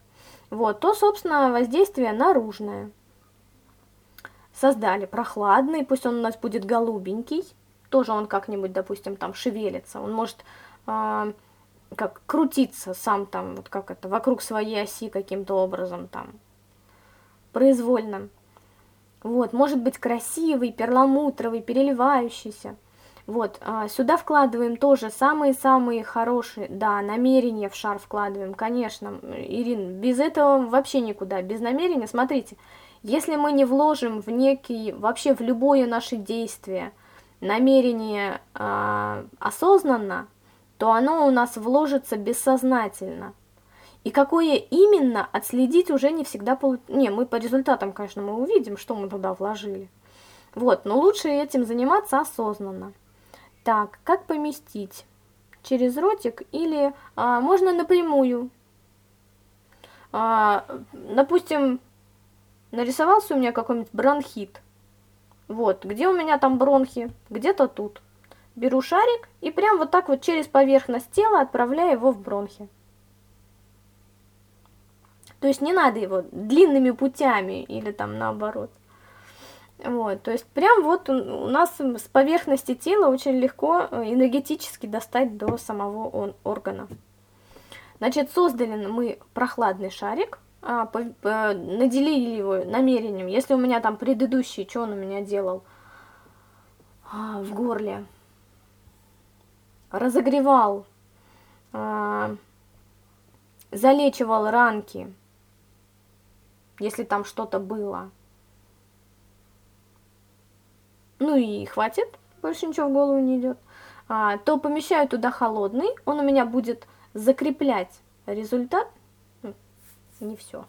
S1: вот, то, собственно, воздействие наружное. Создали прохладный, пусть он у нас будет голубенький, тоже он как-нибудь, допустим, там шевелится, он может э, как крутиться сам там, вот как это, вокруг своей оси каким-то образом там, произвольно. Вот, может быть красивый, перламутровый, переливающийся. Вот, а, сюда вкладываем тоже самые-самые хорошие, да, намерения в шар вкладываем, конечно, Ирин, без этого вообще никуда, без намерения, смотрите, если мы не вложим в некий, вообще в любое наше действие, намерение э, осознанно, то оно у нас вложится бессознательно. И какое именно, отследить уже не всегда получится. Не, мы по результатам, конечно, мы увидим, что мы туда вложили. Вот, но лучше этим заниматься осознанно. Так, как поместить? Через ротик или а, можно напрямую? А, допустим, нарисовался у меня какой-нибудь бронхит. Вот, где у меня там бронхи? Где-то тут. Беру шарик и прям вот так вот через поверхность тела отправляю его в бронхи. То есть не надо его длинными путями или там наоборот. Вот, то есть прям вот у нас с поверхности тела очень легко э, энергетически достать до самого он, органа. Значит, создали мы прохладный шарик, а, по, по, наделили его намерением. Если у меня там предыдущий, что он у меня делал а, в горле, разогревал, а, залечивал ранки, если там что-то было – ну и хватит, больше ничего в голову не идет, а, то помещаю туда холодный, он у меня будет закреплять результат, не все,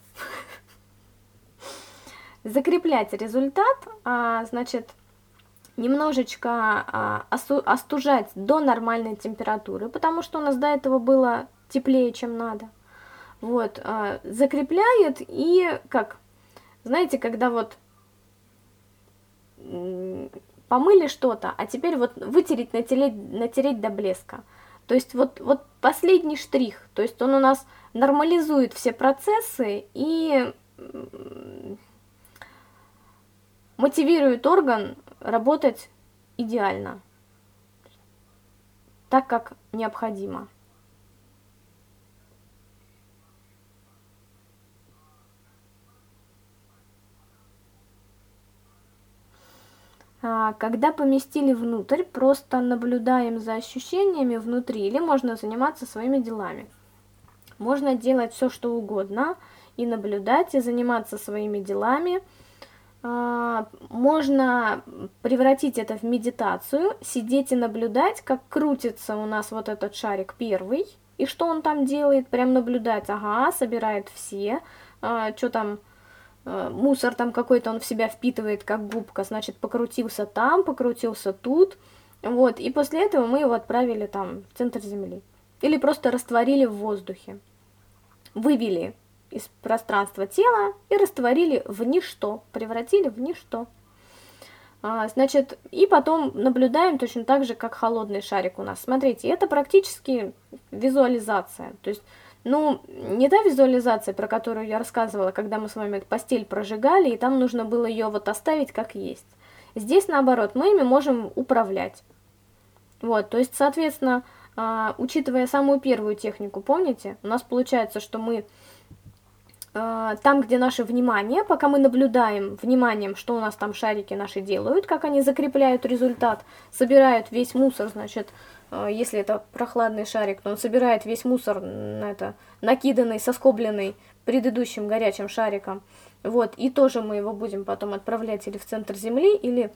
S1: закреплять результат, а, значит, немножечко а, остужать до нормальной температуры, потому что у нас до этого было теплее, чем надо. Вот, а, закрепляет и как, знаете, когда вот помыли что-то, а теперь вот вытереть, натереть, натереть до блеска. То есть вот, вот последний штрих, то есть он у нас нормализует все процессы и мотивирует орган работать идеально, так как необходимо. А, когда поместили внутрь, просто наблюдаем за ощущениями внутри, или можно заниматься своими делами. Можно делать все, что угодно, и наблюдать, и заниматься своими делами. А, можно превратить это в медитацию, сидеть и наблюдать, как крутится у нас вот этот шарик первый, и что он там делает, прям наблюдать, ага, собирает все, а, что там Э, мусор там какой-то он в себя впитывает, как губка, значит, покрутился там, покрутился тут, вот, и после этого мы его отправили там в центр Земли. Или просто растворили в воздухе, вывели из пространства тела и растворили в ничто, превратили в ничто. А, значит, и потом наблюдаем точно так же, как холодный шарик у нас. Смотрите, это практически визуализация. То есть, ну, не та визуализация, про которую я рассказывала, когда мы с вами постель прожигали, и там нужно было ее вот оставить как есть. Здесь, наоборот, мы ими можем управлять. Вот, то есть, соответственно, а, учитывая самую первую технику, помните, у нас получается, что мы там, где наше внимание, пока мы наблюдаем вниманием, что у нас там шарики наши делают, как они закрепляют результат, собирают весь мусор, значит, а, если это прохладный шарик, то он собирает весь мусор, на это, накиданный, соскобленный предыдущим горячим шариком, вот, и тоже мы его будем потом отправлять или в центр Земли, или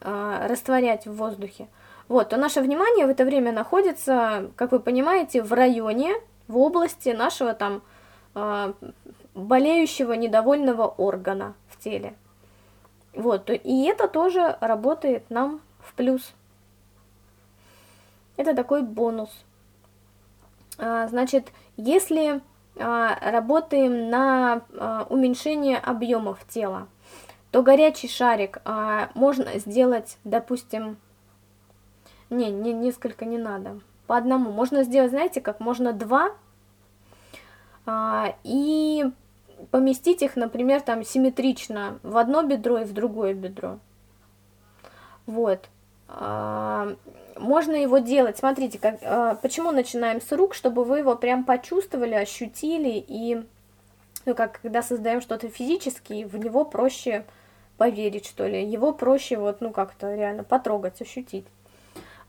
S1: э, растворять в воздухе. Вот, то наше внимание в это время находится, как вы понимаете, в районе, в области нашего там болеющего недовольного органа в теле. Вот, и это тоже работает нам в плюс. Это такой бонус. А, значит, если а, работаем на а, уменьшение объемов тела, то горячий шарик а, можно сделать, допустим, не, не, несколько не надо, по одному. Можно сделать, знаете, как можно два, и поместить их, например, там симметрично в одно бедро и в другое бедро. Вот. Можно его делать, смотрите, как, э, почему начинаем с рук, чтобы вы его прям почувствовали, ощутили, и, ну, как когда создаем что-то физически, в него проще поверить, что ли, его проще вот, ну, как-то реально потрогать, ощутить.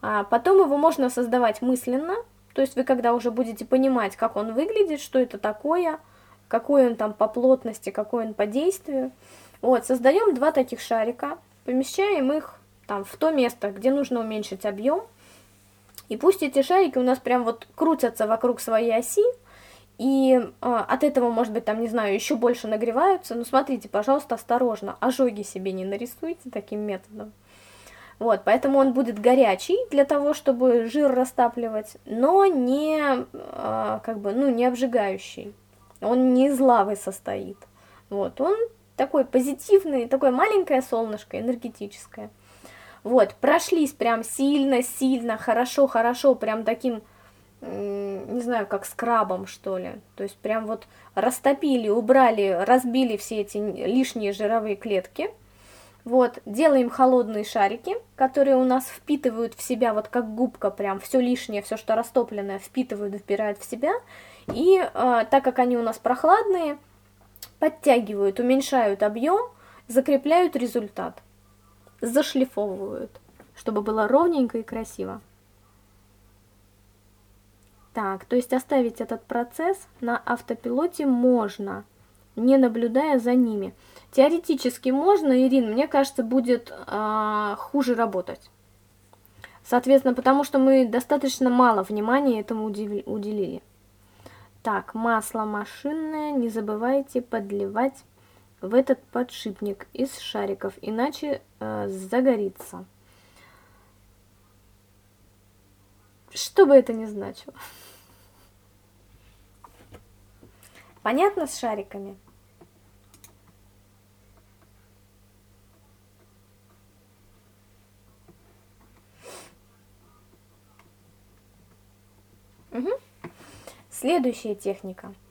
S1: А потом его можно создавать мысленно, то есть вы когда уже будете понимать, как он выглядит, что это такое, какой он там по плотности, какой он по действию. Вот, создаем два таких шарика, помещаем их там в то место, где нужно уменьшить объем. И пусть эти шарики у нас прям вот крутятся вокруг своей оси, и э, от этого, может быть, там, не знаю, еще больше нагреваются. Но смотрите, пожалуйста, осторожно, ожоги себе не нарисуйте таким методом. Вот, поэтому он будет горячий для того, чтобы жир растапливать, но не, э, как бы, ну, не обжигающий. Он не из лавы состоит. Вот, он такой позитивный, такое маленькое солнышко, энергетическое. Вот, прошлись прям сильно-сильно, хорошо-хорошо, прям таким, не знаю, как скрабом, что ли. То есть прям вот растопили, убрали, разбили все эти лишние жировые клетки. Вот, делаем холодные шарики, которые у нас впитывают в себя, вот как губка, прям все лишнее, все, что растопленное, впитывают, впирают в себя. И э, так как они у нас прохладные, подтягивают, уменьшают объем, закрепляют результат зашлифовывают, чтобы было ровненько и красиво. Так, то есть оставить этот процесс на автопилоте можно, не наблюдая за ними. Теоретически можно, Ирин, мне кажется, будет э, хуже работать. Соответственно, потому что мы достаточно мало внимания этому уделили. Так, масло машинное, не забывайте подливать в этот подшипник из шариков, иначе э, загорится. Что бы это ни значило. Понятно с шариками? Угу. Следующая техника –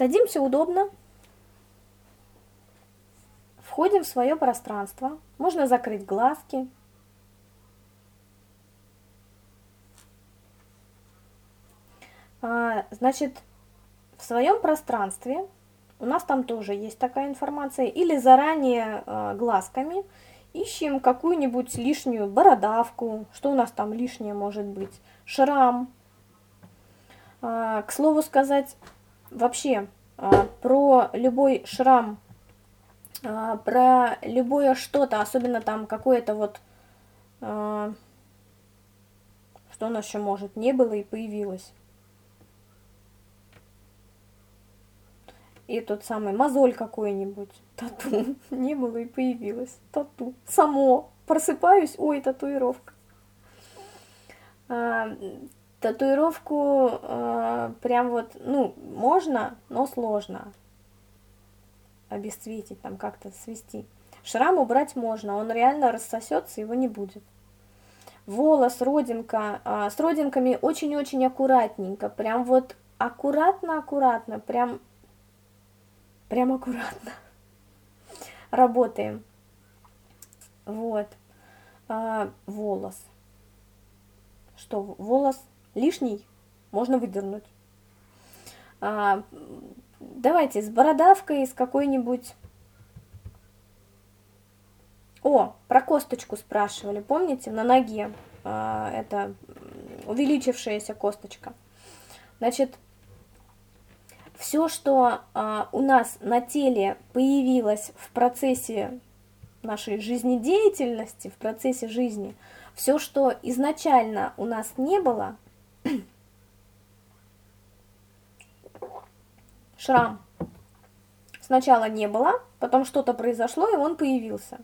S1: Садимся удобно. Входим в свое пространство. Можно закрыть глазки. А, значит, в своем пространстве у нас там тоже есть такая информация. Или заранее а, глазками ищем какую-нибудь лишнюю бородавку. Что у нас там лишнее может быть? Шрам. А, к слову сказать, вообще а, про любой шрам, а, про любое что-то, особенно там какое-то вот, что у нас еще может, не было и появилось. И тот самый мозоль какой-нибудь, тату, не было и появилось, тату, само, просыпаюсь, ой, татуировка. А, татуировку а, прям вот, ну, можно, но сложно обесцветить, там как-то свести. Шрам убрать можно, он реально рассосется, его не будет. Волос, родинка, а, с родинками очень-очень аккуратненько, прям вот аккуратно-аккуратно, прям, прям аккуратно работаем. Вот. А, волос. Что, волос лишний? Можно выдернуть. А, давайте с бородавкой, с какой-нибудь... О, про косточку спрашивали, помните, на ноге. А, это увеличившаяся косточка. Значит, все, что а, у нас на теле появилось в процессе нашей жизнедеятельности, в процессе жизни, все, что изначально у нас не было, шрам сначала не было, потом что-то произошло, и он появился.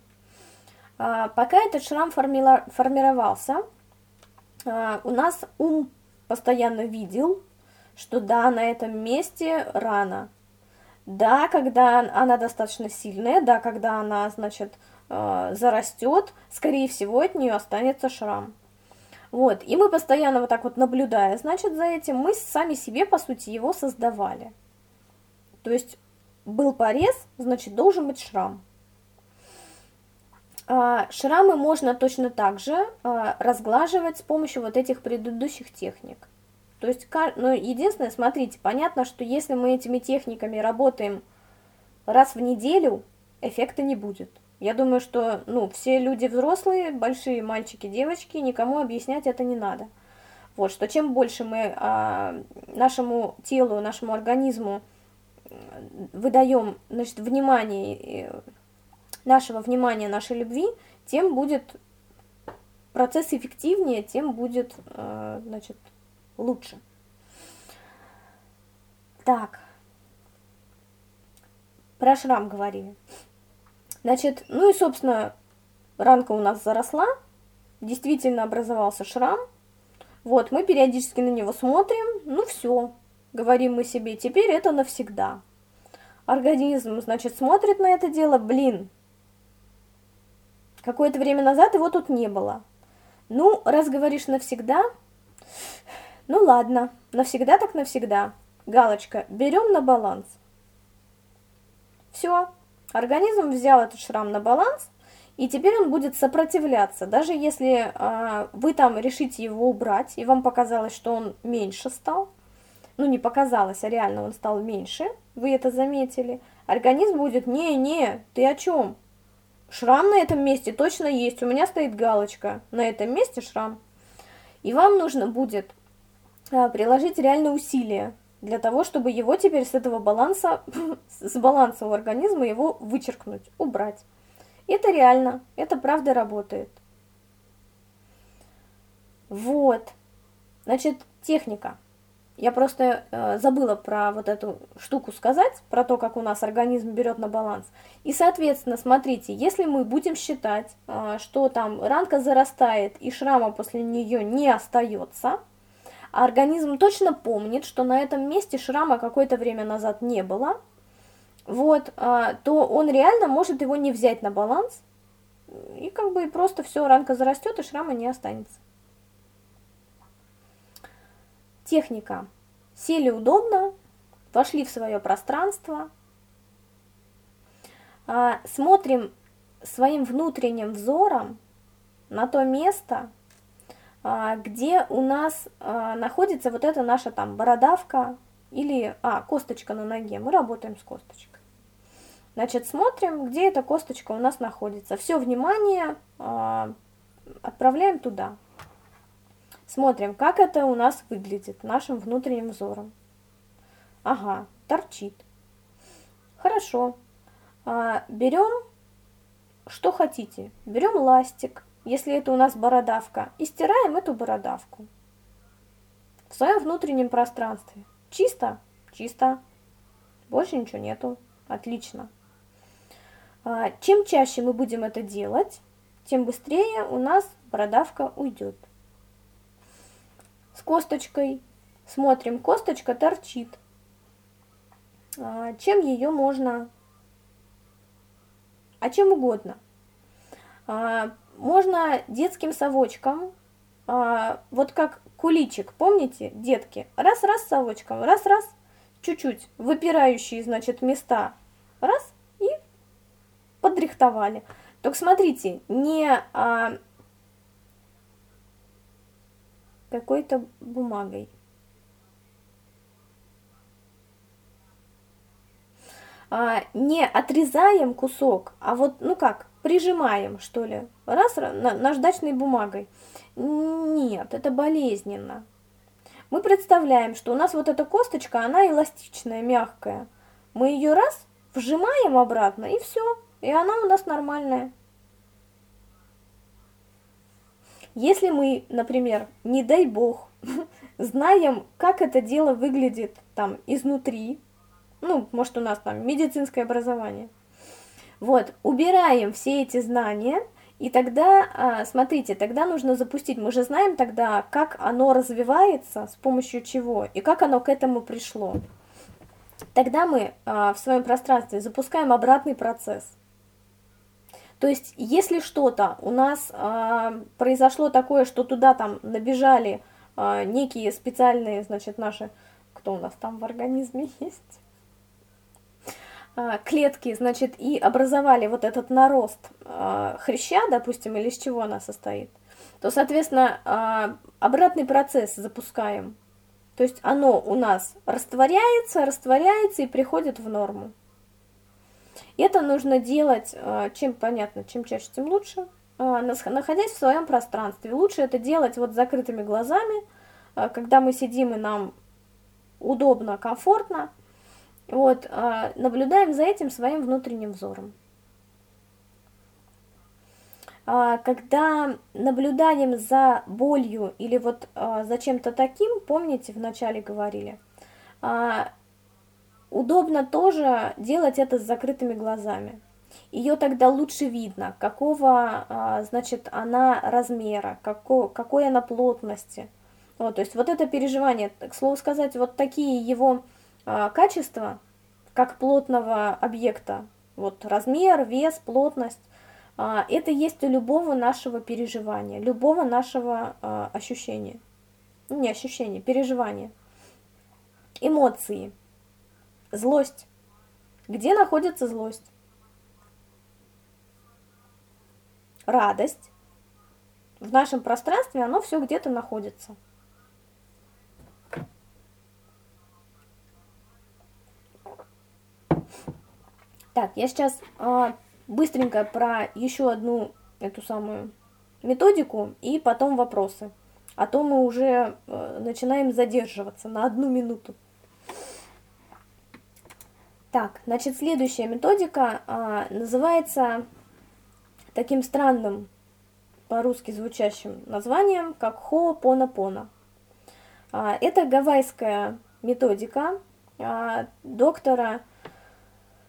S1: А, пока этот шрам формировался, а, у нас ум постоянно видел, что да, на этом месте рана. Да, когда она достаточно сильная, да, когда она, значит, э, зарастет, скорее всего, от нее останется шрам. Вот, и мы постоянно вот так вот наблюдая, значит, за этим, мы сами себе, по сути, его создавали. То есть был порез, значит, должен быть шрам. А, шрамы можно точно так же а, разглаживать с помощью вот этих предыдущих техник. То есть, ну, единственное, смотрите, понятно, что если мы этими техниками работаем раз в неделю, эффекта не будет. Я думаю, что, ну, все люди взрослые, большие мальчики, девочки, никому объяснять это не надо. Вот, что чем больше мы а, нашему телу, нашему организму выдаем, значит, внимание, нашего внимания, нашей любви, тем будет процесс эффективнее, тем будет, а, значит, лучше. Так, про шрам говорили. Значит, ну и, собственно, ранка у нас заросла, действительно образовался шрам. Вот, мы периодически на него смотрим, ну все, говорим мы себе, теперь это навсегда. Организм, значит, смотрит на это дело, блин, какое-то время назад его тут не было. Ну, раз говоришь навсегда, ну ладно, навсегда так навсегда. Галочка, берем на баланс. Все, организм взял этот шрам на баланс, и теперь он будет сопротивляться. Даже если э, вы там решите его убрать, и вам показалось, что он меньше стал, ну не показалось, а реально он стал меньше, вы это заметили, организм будет, не-не, ты о чем? Шрам на этом месте точно есть, у меня стоит галочка, на этом месте шрам. И вам нужно будет приложить реальные усилия для того, чтобы его теперь с этого баланса, с баланса у организма его вычеркнуть, убрать. Это реально, это правда работает. Вот, значит, техника. Я просто э, забыла про вот эту штуку сказать, про то, как у нас организм берет на баланс. И, соответственно, смотрите, если мы будем считать, э, что там ранка зарастает и шрама после нее не остается, а организм точно помнит, что на этом месте шрама какое-то время назад не было, вот, а, то он реально может его не взять на баланс, и как бы просто все, ранка зарастет, и шрама не останется. Техника. Сели удобно, вошли в свое пространство, а, смотрим своим внутренним взором на то место, где у нас а, находится вот эта наша там бородавка или, а, косточка на ноге. Мы работаем с косточкой. Значит, смотрим, где эта косточка у нас находится. Все внимание а, отправляем туда. Смотрим, как это у нас выглядит нашим внутренним взором. Ага, торчит. Хорошо. Берем, что хотите. Берем ластик, если это у нас бородавка, и стираем эту бородавку в своем внутреннем пространстве. Чисто? Чисто. Больше ничего нету. Отлично. А, чем чаще мы будем это делать, тем быстрее у нас бородавка уйдет. с косточкой. Смотрим, косточка торчит. А, чем ее можно... А чем угодно. Можно детским совочком, а, вот как куличик, помните, детки? Раз-раз совочком, раз-раз, чуть-чуть, выпирающие, значит, места. Раз, и подрихтовали. Только смотрите, не а, какой-то бумагой. А, не отрезаем кусок, а вот, ну как, прижимаем, что ли, раз, на, наждачной бумагой. Нет, это болезненно. Мы представляем, что у нас вот эта косточка, она эластичная, мягкая. Мы ее раз, вжимаем обратно, и все, и она у нас нормальная. Если мы, например, не дай бог, знаем, как это дело выглядит там изнутри, ну, может, у нас там медицинское образование, вот, убираем все эти знания, и тогда, а, смотрите, тогда нужно запустить, мы же знаем тогда, как оно развивается, с помощью чего, и как оно к этому пришло. Тогда мы а, в своем пространстве запускаем обратный процесс. То есть, если что-то у нас э, произошло такое, что туда там набежали некие специальные, значит, наши, кто у нас там в организме есть, клетки, значит, и образовали вот этот нарост э, хряща, допустим, или из чего она состоит, то, соответственно, э, обратный процесс запускаем. То есть оно у нас растворяется, растворяется и приходит в норму. Это нужно делать, чем понятно, чем чаще, тем лучше, находясь в своем пространстве. Лучше это делать вот с закрытыми глазами, когда мы сидим и нам удобно, комфортно. Вот, наблюдаем за этим своим внутренним взором. Когда наблюдаем за болью или вот за чем-то таким, помните, вначале говорили, Удобно тоже делать это с закрытыми глазами. Ее тогда лучше видно, какого, а, значит, она размера, какой, какой она плотности. Вот, то есть вот это переживание, к слову сказать, вот такие его а, качества, как плотного объекта, вот размер, вес, плотность, а, это есть у любого нашего переживания, любого нашего а, ощущения. Не ощущения, переживания. Эмоции. Злость. Где находится злость? Радость. В нашем пространстве оно все где-то находится. Так, я сейчас э, быстренько про еще одну эту самую методику и потом вопросы. А то мы уже э, начинаем задерживаться на одну минуту. Так, значит, следующая методика а, называется таким странным по-русски звучащим названием, как Хо'опонопона. А, это гавайская методика а, доктора,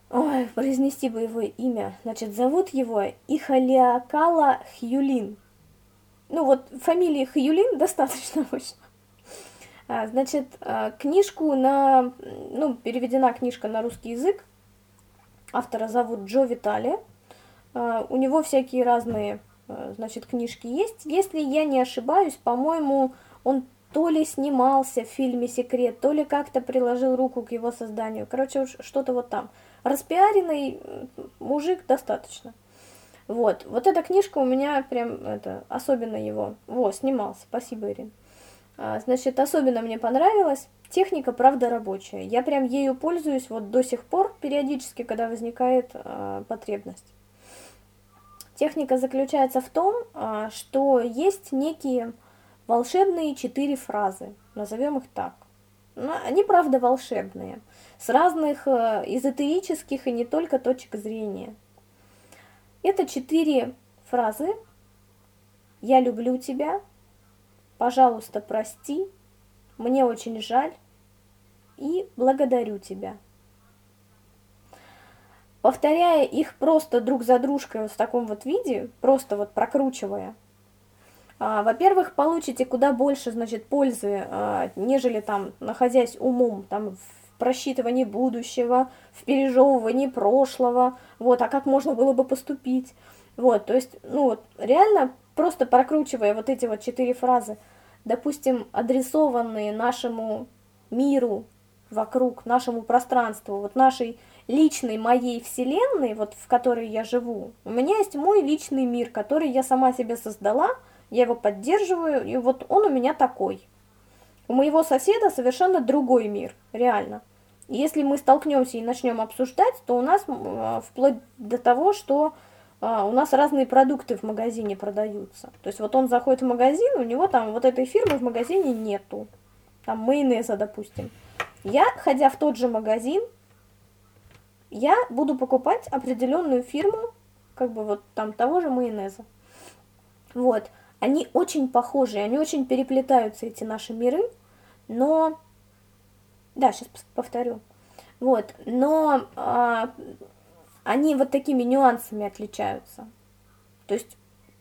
S1: ой, произнести бы его имя, значит, зовут его Ихалиакала Хьюлин. Ну вот, фамилии Хьюлин достаточно очень. А, значит, а, книжку на, ну, переведена книжка на русский язык. Автора зовут Джо Витали. А, у него всякие разные, значит, книжки есть. Если я не ошибаюсь, по-моему, он то ли снимался в фильме «Секрет», то ли как-то приложил руку к его созданию. Короче, что-то вот там. Распиаренный мужик достаточно. Вот, вот эта книжка у меня прям, это, особенно его, во, снимался, спасибо, Ирина. А, значит, особенно мне понравилась техника, правда, рабочая. Я прям ею пользуюсь вот до сих пор, периодически, когда возникает э, потребность. Техника заключается в том, э, что есть некие волшебные четыре фразы, назовем их так. Но они, правда, волшебные, с разных э, эзотерических и не только точек зрения. Это четыре фразы «Я люблю тебя», Пожалуйста, прости, мне очень жаль и благодарю тебя. Повторяя их просто друг за дружкой вот в таком вот виде, просто вот прокручивая, А, во-первых, получите куда больше, значит, пользы, а, нежели там, находясь умом, там, просчитывании будущего, в пережевывании прошлого, вот, а как можно было бы поступить, вот, то есть, ну, вот, реально, просто прокручивая вот эти вот четыре фразы, допустим, адресованные нашему миру вокруг, нашему пространству, вот нашей личной моей вселенной, вот в которой я живу, у меня есть мой личный мир, который я сама себе создала, я его поддерживаю, и вот он у меня такой. У моего соседа совершенно другой мир, реально. Если мы столкнемся и начнем обсуждать, то у нас э, вплоть до того, что э, у нас разные продукты в магазине продаются. То есть вот он заходит в магазин, у него там вот этой фирмы в магазине нету. Там майонеза, допустим. Я, ходя в тот же магазин, я буду покупать определенную фирму, как бы вот там того же майонеза. Вот. Они очень похожи, они очень переплетаются, эти наши миры, но... Да, сейчас повторю. Вот, но а, они вот такими нюансами отличаются. То есть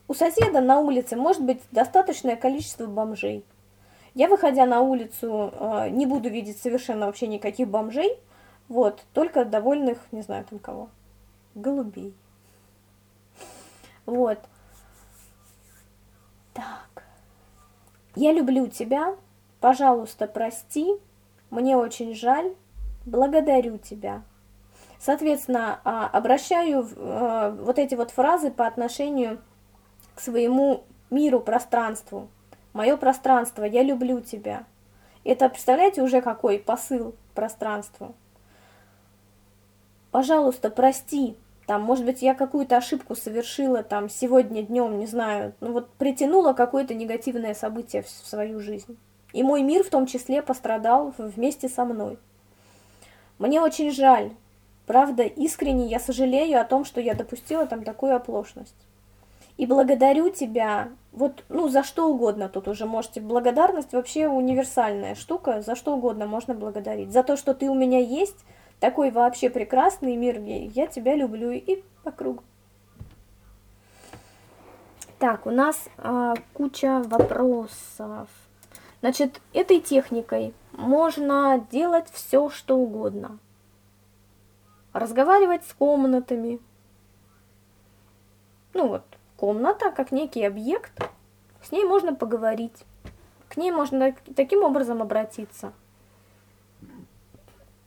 S1: у соседа на улице может быть достаточное количество бомжей. Я, выходя на улицу, а, не буду видеть совершенно вообще никаких бомжей, вот, только довольных, не знаю там кого, голубей. Вот. Так. Я люблю тебя. Пожалуйста, прости. Мне очень жаль. Благодарю тебя. Соответственно, а, обращаю а, вот эти вот фразы по отношению к своему миру, пространству. Мое пространство, я люблю тебя. Это, представляете, уже какой посыл пространству? Пожалуйста, прости, там, может быть, я какую-то ошибку совершила там сегодня днем, не знаю, ну вот притянула какое-то негативное событие в свою жизнь. И мой мир в том числе пострадал вместе со мной. Мне очень жаль. Правда, искренне я сожалею о том, что я допустила там такую оплошность. И благодарю тебя, вот, ну, за что угодно тут уже можете. Благодарность вообще универсальная штука, за что угодно можно благодарить. За то, что ты у меня есть, такой вообще прекрасный мир, я тебя люблю и по кругу. Так, у нас а, куча вопросов. Значит, этой техникой можно делать все, что угодно. Разговаривать с комнатами. Ну вот, комната как некий объект, с ней можно поговорить. К ней можно таким образом обратиться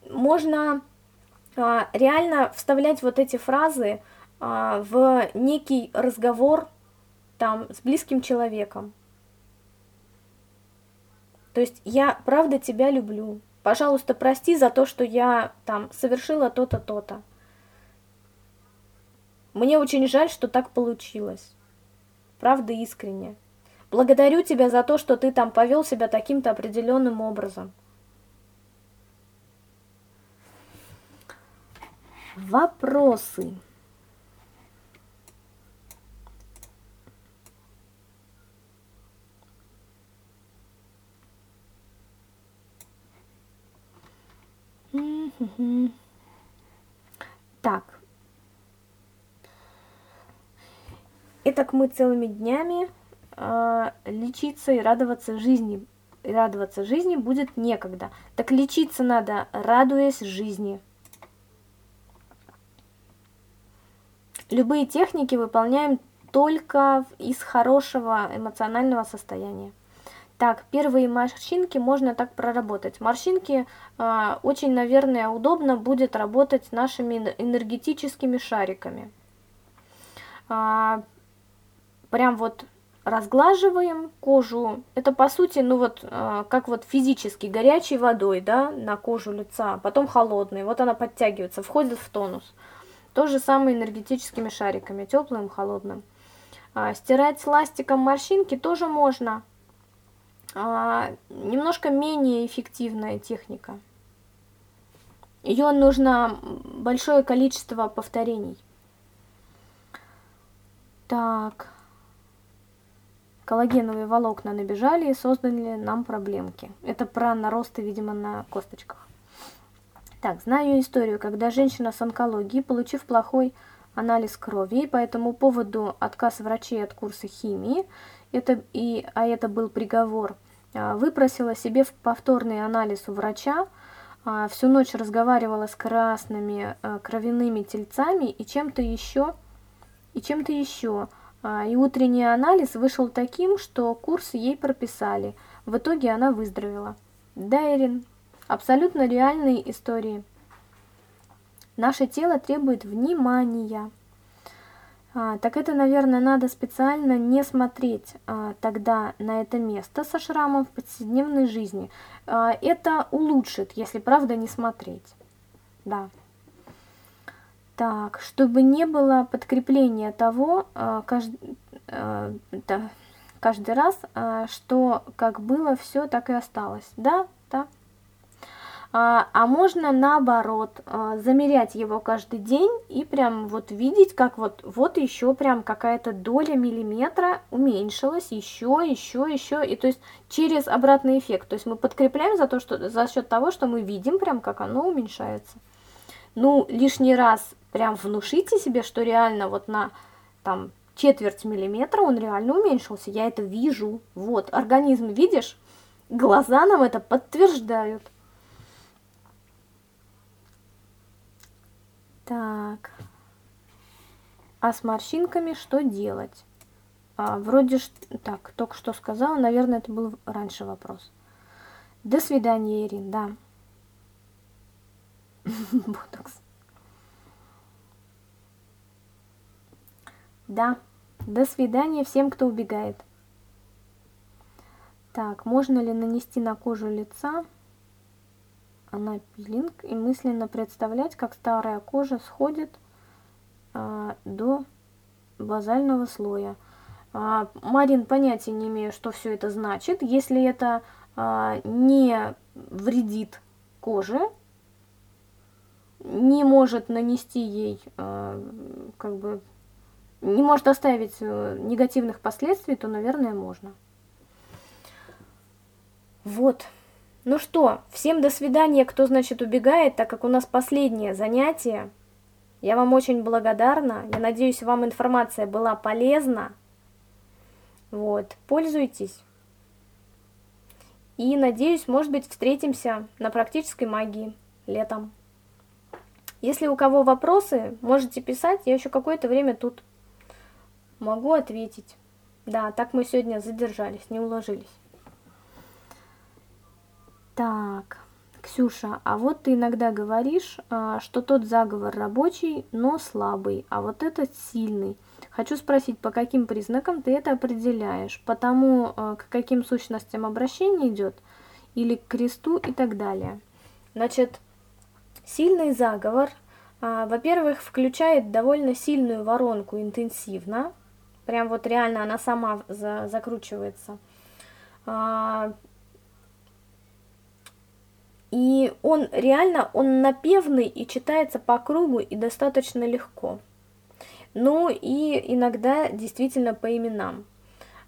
S1: можно а, реально вставлять вот эти фразы а, в некий разговор там с близким человеком. То есть я правда тебя люблю. Пожалуйста, прости за то, что я там совершила то-то, то-то. Мне очень жаль, что так получилось. Правда искренне. Благодарю тебя за то, что ты там повел себя таким-то определенным образом. Вопросы. Так. Итак, мы целыми днями э, лечиться и радоваться жизни. И радоваться жизни будет некогда. Так лечиться надо, радуясь жизни. Любые техники выполняем только из хорошего эмоционального состояния. Так, первые морщинки можно так проработать. Морщинки э, очень, наверное, удобно будет работать нашими энергетическими шариками. Э, прям вот разглаживаем кожу. Это по сути, ну вот, э, как вот физически горячей водой, да, на кожу лица, потом холодной. Вот она подтягивается, входит в тонус. То же самое энергетическими шариками, теплым, холодным. А, стирать с ластиком морщинки тоже можно. А, немножко менее эффективная техника. Ее нужно большое количество повторений. Так. Коллагеновые волокна набежали и создали нам проблемки. Это про наросты, видимо, на косточках. Так, знаю историю, когда женщина с онкологией, получив плохой анализ крови, и по этому поводу отказ врачей от курса химии, это и, а это был приговор, а, выпросила себе повторный анализ у врача, а, всю ночь разговаривала с красными а, кровяными тельцами и чем-то еще, и чем-то еще. И утренний анализ вышел таким, что курс ей прописали. В итоге она выздоровела. Дайрин. Абсолютно реальные истории. Наше тело требует внимания. А, так это, наверное, надо специально не смотреть а, тогда на это место со шрамом в повседневной жизни. А, это улучшит, если правда не смотреть. Да. Так, чтобы не было подкрепления того, каждый, да, каждый раз, что как было, все так и осталось. Да. А, а можно наоборот а, замерять его каждый день и прям вот видеть, как вот, вот еще прям какая-то доля миллиметра уменьшилась, еще, еще, еще, и то есть через обратный эффект, то есть мы подкрепляем за, то, что, за счет того, что мы видим прям, как оно уменьшается. Ну, лишний раз прям внушите себе, что реально вот на там четверть миллиметра он реально уменьшился, я это вижу, вот, организм, видишь, глаза нам это подтверждают. Так. А с морщинками что делать? А, вроде ж... Так, только что сказала, наверное, это был раньше вопрос. До свидания, Ирин, да. Ботокс. Да. До свидания всем, кто убегает. Так, можно ли нанести на кожу лица она пилинг и мысленно представлять, как старая кожа сходит а, до базального слоя. А, Марин понятия не имею, что все это значит. Если это а, не вредит коже, не может нанести ей, как бы, не может оставить э, негативных последствий, то, наверное, можно. Вот. Ну что, всем до свидания, кто, значит, убегает, так как у нас последнее занятие. Я вам очень благодарна. Я надеюсь, вам информация была полезна. Вот, пользуйтесь. И надеюсь, может быть, встретимся на практической магии летом. Если у кого вопросы, можете писать, я еще какое-то время тут могу ответить. Да, так мы сегодня задержались, не уложились. Так, Ксюша, а вот ты иногда говоришь, а, что тот заговор рабочий, но слабый, а вот этот сильный. Хочу спросить, по каким признакам ты это определяешь? По тому, а, к каким сущностям обращение идет? Или к кресту и так далее? Значит, сильный заговор, а, во-первых, включает довольно сильную воронку интенсивно. Прям вот реально она сама закручивается. И он реально, он напевный и читается по кругу и достаточно легко. Ну и иногда действительно по именам.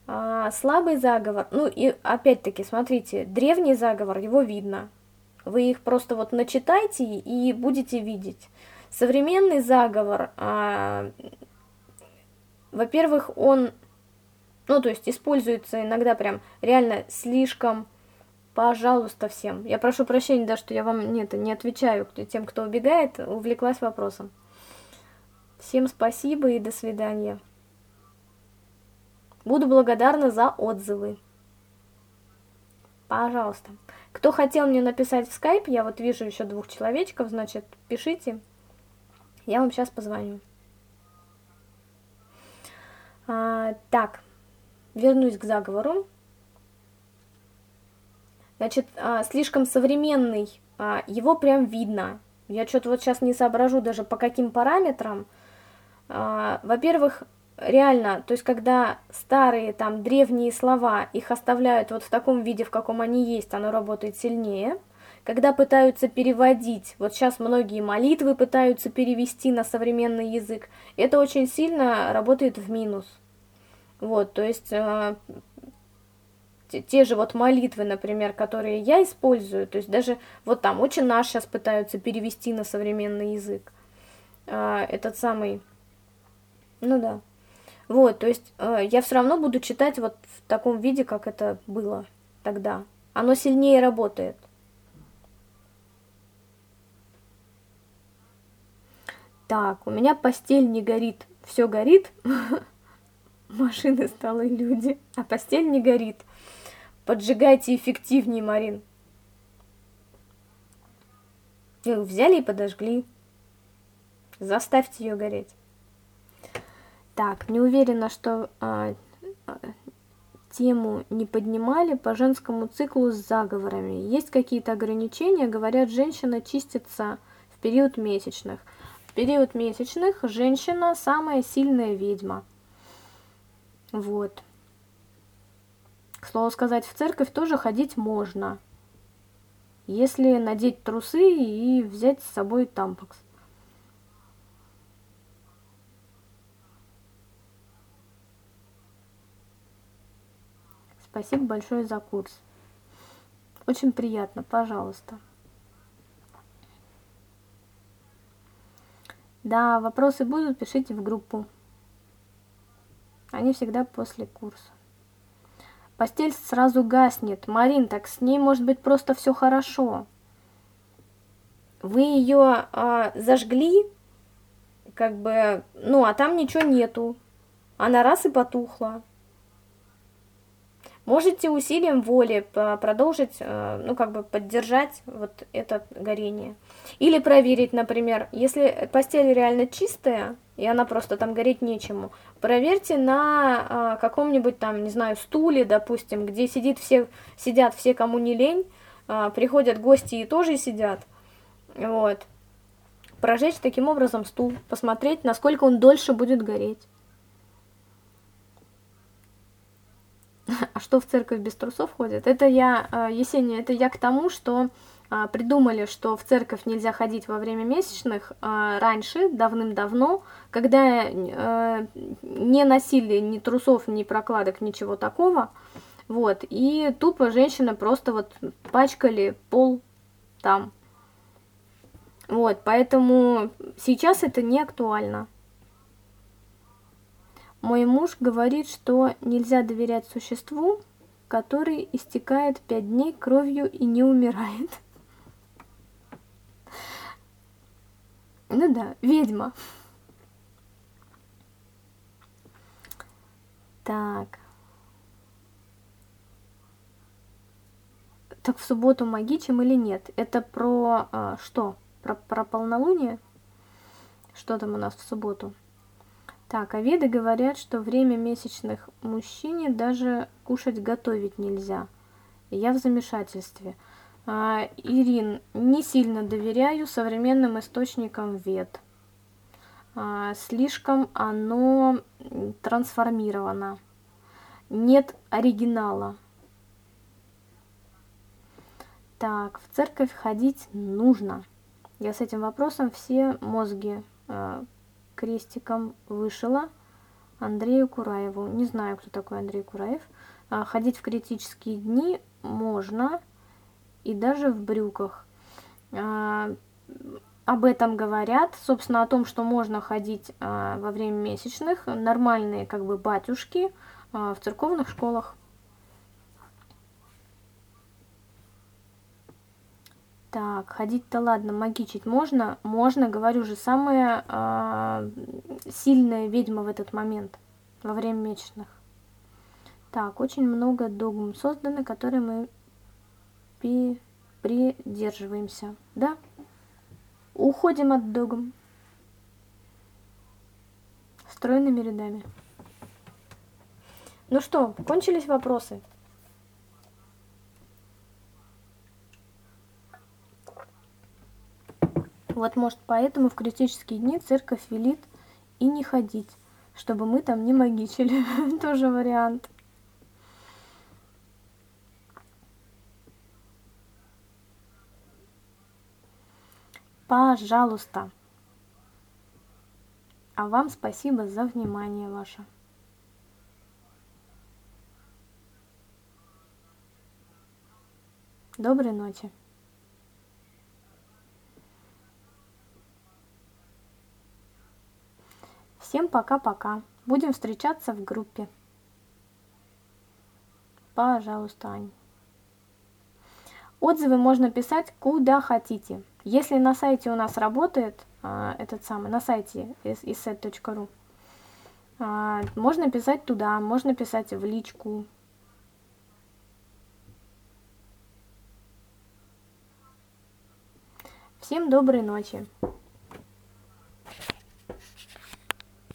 S1: А, слабый заговор, ну и опять-таки, смотрите, древний заговор, его видно. Вы их просто вот начитайте и будете видеть. Современный заговор, а, во-первых, он, ну то есть используется иногда прям реально слишком Пожалуйста, всем. Я прошу прощения, да, что я вам нет, не отвечаю тем, кто убегает, увлеклась вопросом. Всем спасибо и до свидания. Буду благодарна за отзывы. Пожалуйста. Кто хотел мне написать в скайп, я вот вижу еще двух человечков, значит, пишите. Я вам сейчас позвоню. А, так, вернусь к заговору. Значит, а, слишком современный, а, его прям видно. Я что-то вот сейчас не соображу даже по каким параметрам. А, во-первых, реально, то есть когда старые там древние слова, их оставляют вот в таком виде, в каком они есть, оно работает сильнее. Когда пытаются переводить, вот сейчас многие молитвы пытаются перевести на современный язык, это очень сильно работает в минус. Вот, то есть те же вот молитвы, например, которые я использую, то есть даже вот там очень наш сейчас пытаются перевести на современный язык, а, этот самый, ну да, Вот, то есть э, я все равно буду читать вот в таком виде, как это было тогда. Оно сильнее работает. Так, у меня постель не горит. Все горит. Машины, стало люди. А постель не горит. Поджигайте эффективнее, Марин. Взяли и подожгли. Заставьте ее гореть. Так, не уверена, что а, а, тему не поднимали по женскому циклу с заговорами. Есть какие-то ограничения, говорят, женщина чистится в период месячных. В период месячных женщина самая сильная ведьма. Вот. К слову сказать, в церковь тоже ходить можно, если надеть трусы и взять с собой тампокс. Спасибо большое за курс. Очень приятно, пожалуйста. Да, вопросы будут, пишите в группу. Они всегда после курса. Постель сразу гаснет. Марин, так с ней может быть просто все хорошо. Вы ее а, зажгли, как бы, ну, а там ничего нету. Она раз и потухла. Можете усилием воли продолжить, э, ну, как бы поддержать вот это горение. Или проверить, например, если постель реально чистая, и она просто там гореть нечему, проверьте на а, каком-нибудь там, не знаю, стуле, допустим, где сидит все, сидят все, кому не лень, а, приходят гости и тоже сидят, вот. Прожечь таким образом стул, посмотреть, насколько он дольше будет гореть. А что в церковь без трусов ходит? Это я, а, Есения, это я к тому, что придумали, что в церковь нельзя ходить во время месячных а, раньше, давным-давно, когда не носили ни трусов, ни прокладок, ничего такого. Вот, и тупо женщины просто вот пачкали пол там. Вот, поэтому сейчас это не актуально. Мой муж говорит, что нельзя доверять существу, который истекает пять дней кровью и не умирает. Ну да, ведьма. Так. Так в субботу магичим или нет? Это про а, что? Про, про полнолуние? Что там у нас в субботу? Так, а веды говорят, что время месячных мужчине даже кушать готовить нельзя. Я в замешательстве. А, Ирин, не сильно доверяю современным источникам вед. А, слишком оно трансформировано. Нет оригинала. Так, в церковь ходить нужно. Я с этим вопросом все мозги а, крестиком вышила Андрею Кураеву. Не знаю, кто такой Андрей Кураев. А, ходить в критические дни можно и даже в брюках. А, об этом говорят, собственно, о том, что можно ходить а, во время месячных, нормальные как бы батюшки в церковных школах. Так, ходить-то ладно, магичить можно? Можно, говорю же, самая э, сильная ведьма в этот момент, во время месячных. Так, очень много догм создано, которые мы придерживаемся, да? Уходим от догм стройными рядами. Ну что, кончились вопросы? Вот, может, поэтому в критические дни церковь велит и не ходить, чтобы мы там не магичили. Тоже вариант. Пожалуйста. А вам спасибо за внимание ваше. Доброй ночи. Всем пока-пока. Будем встречаться в группе. Пожалуйста, Ань. Отзывы можно писать куда хотите. Если на сайте у нас работает а, этот самый, на сайте isset.ru, а, можно писать туда, можно писать в личку. Всем доброй ночи.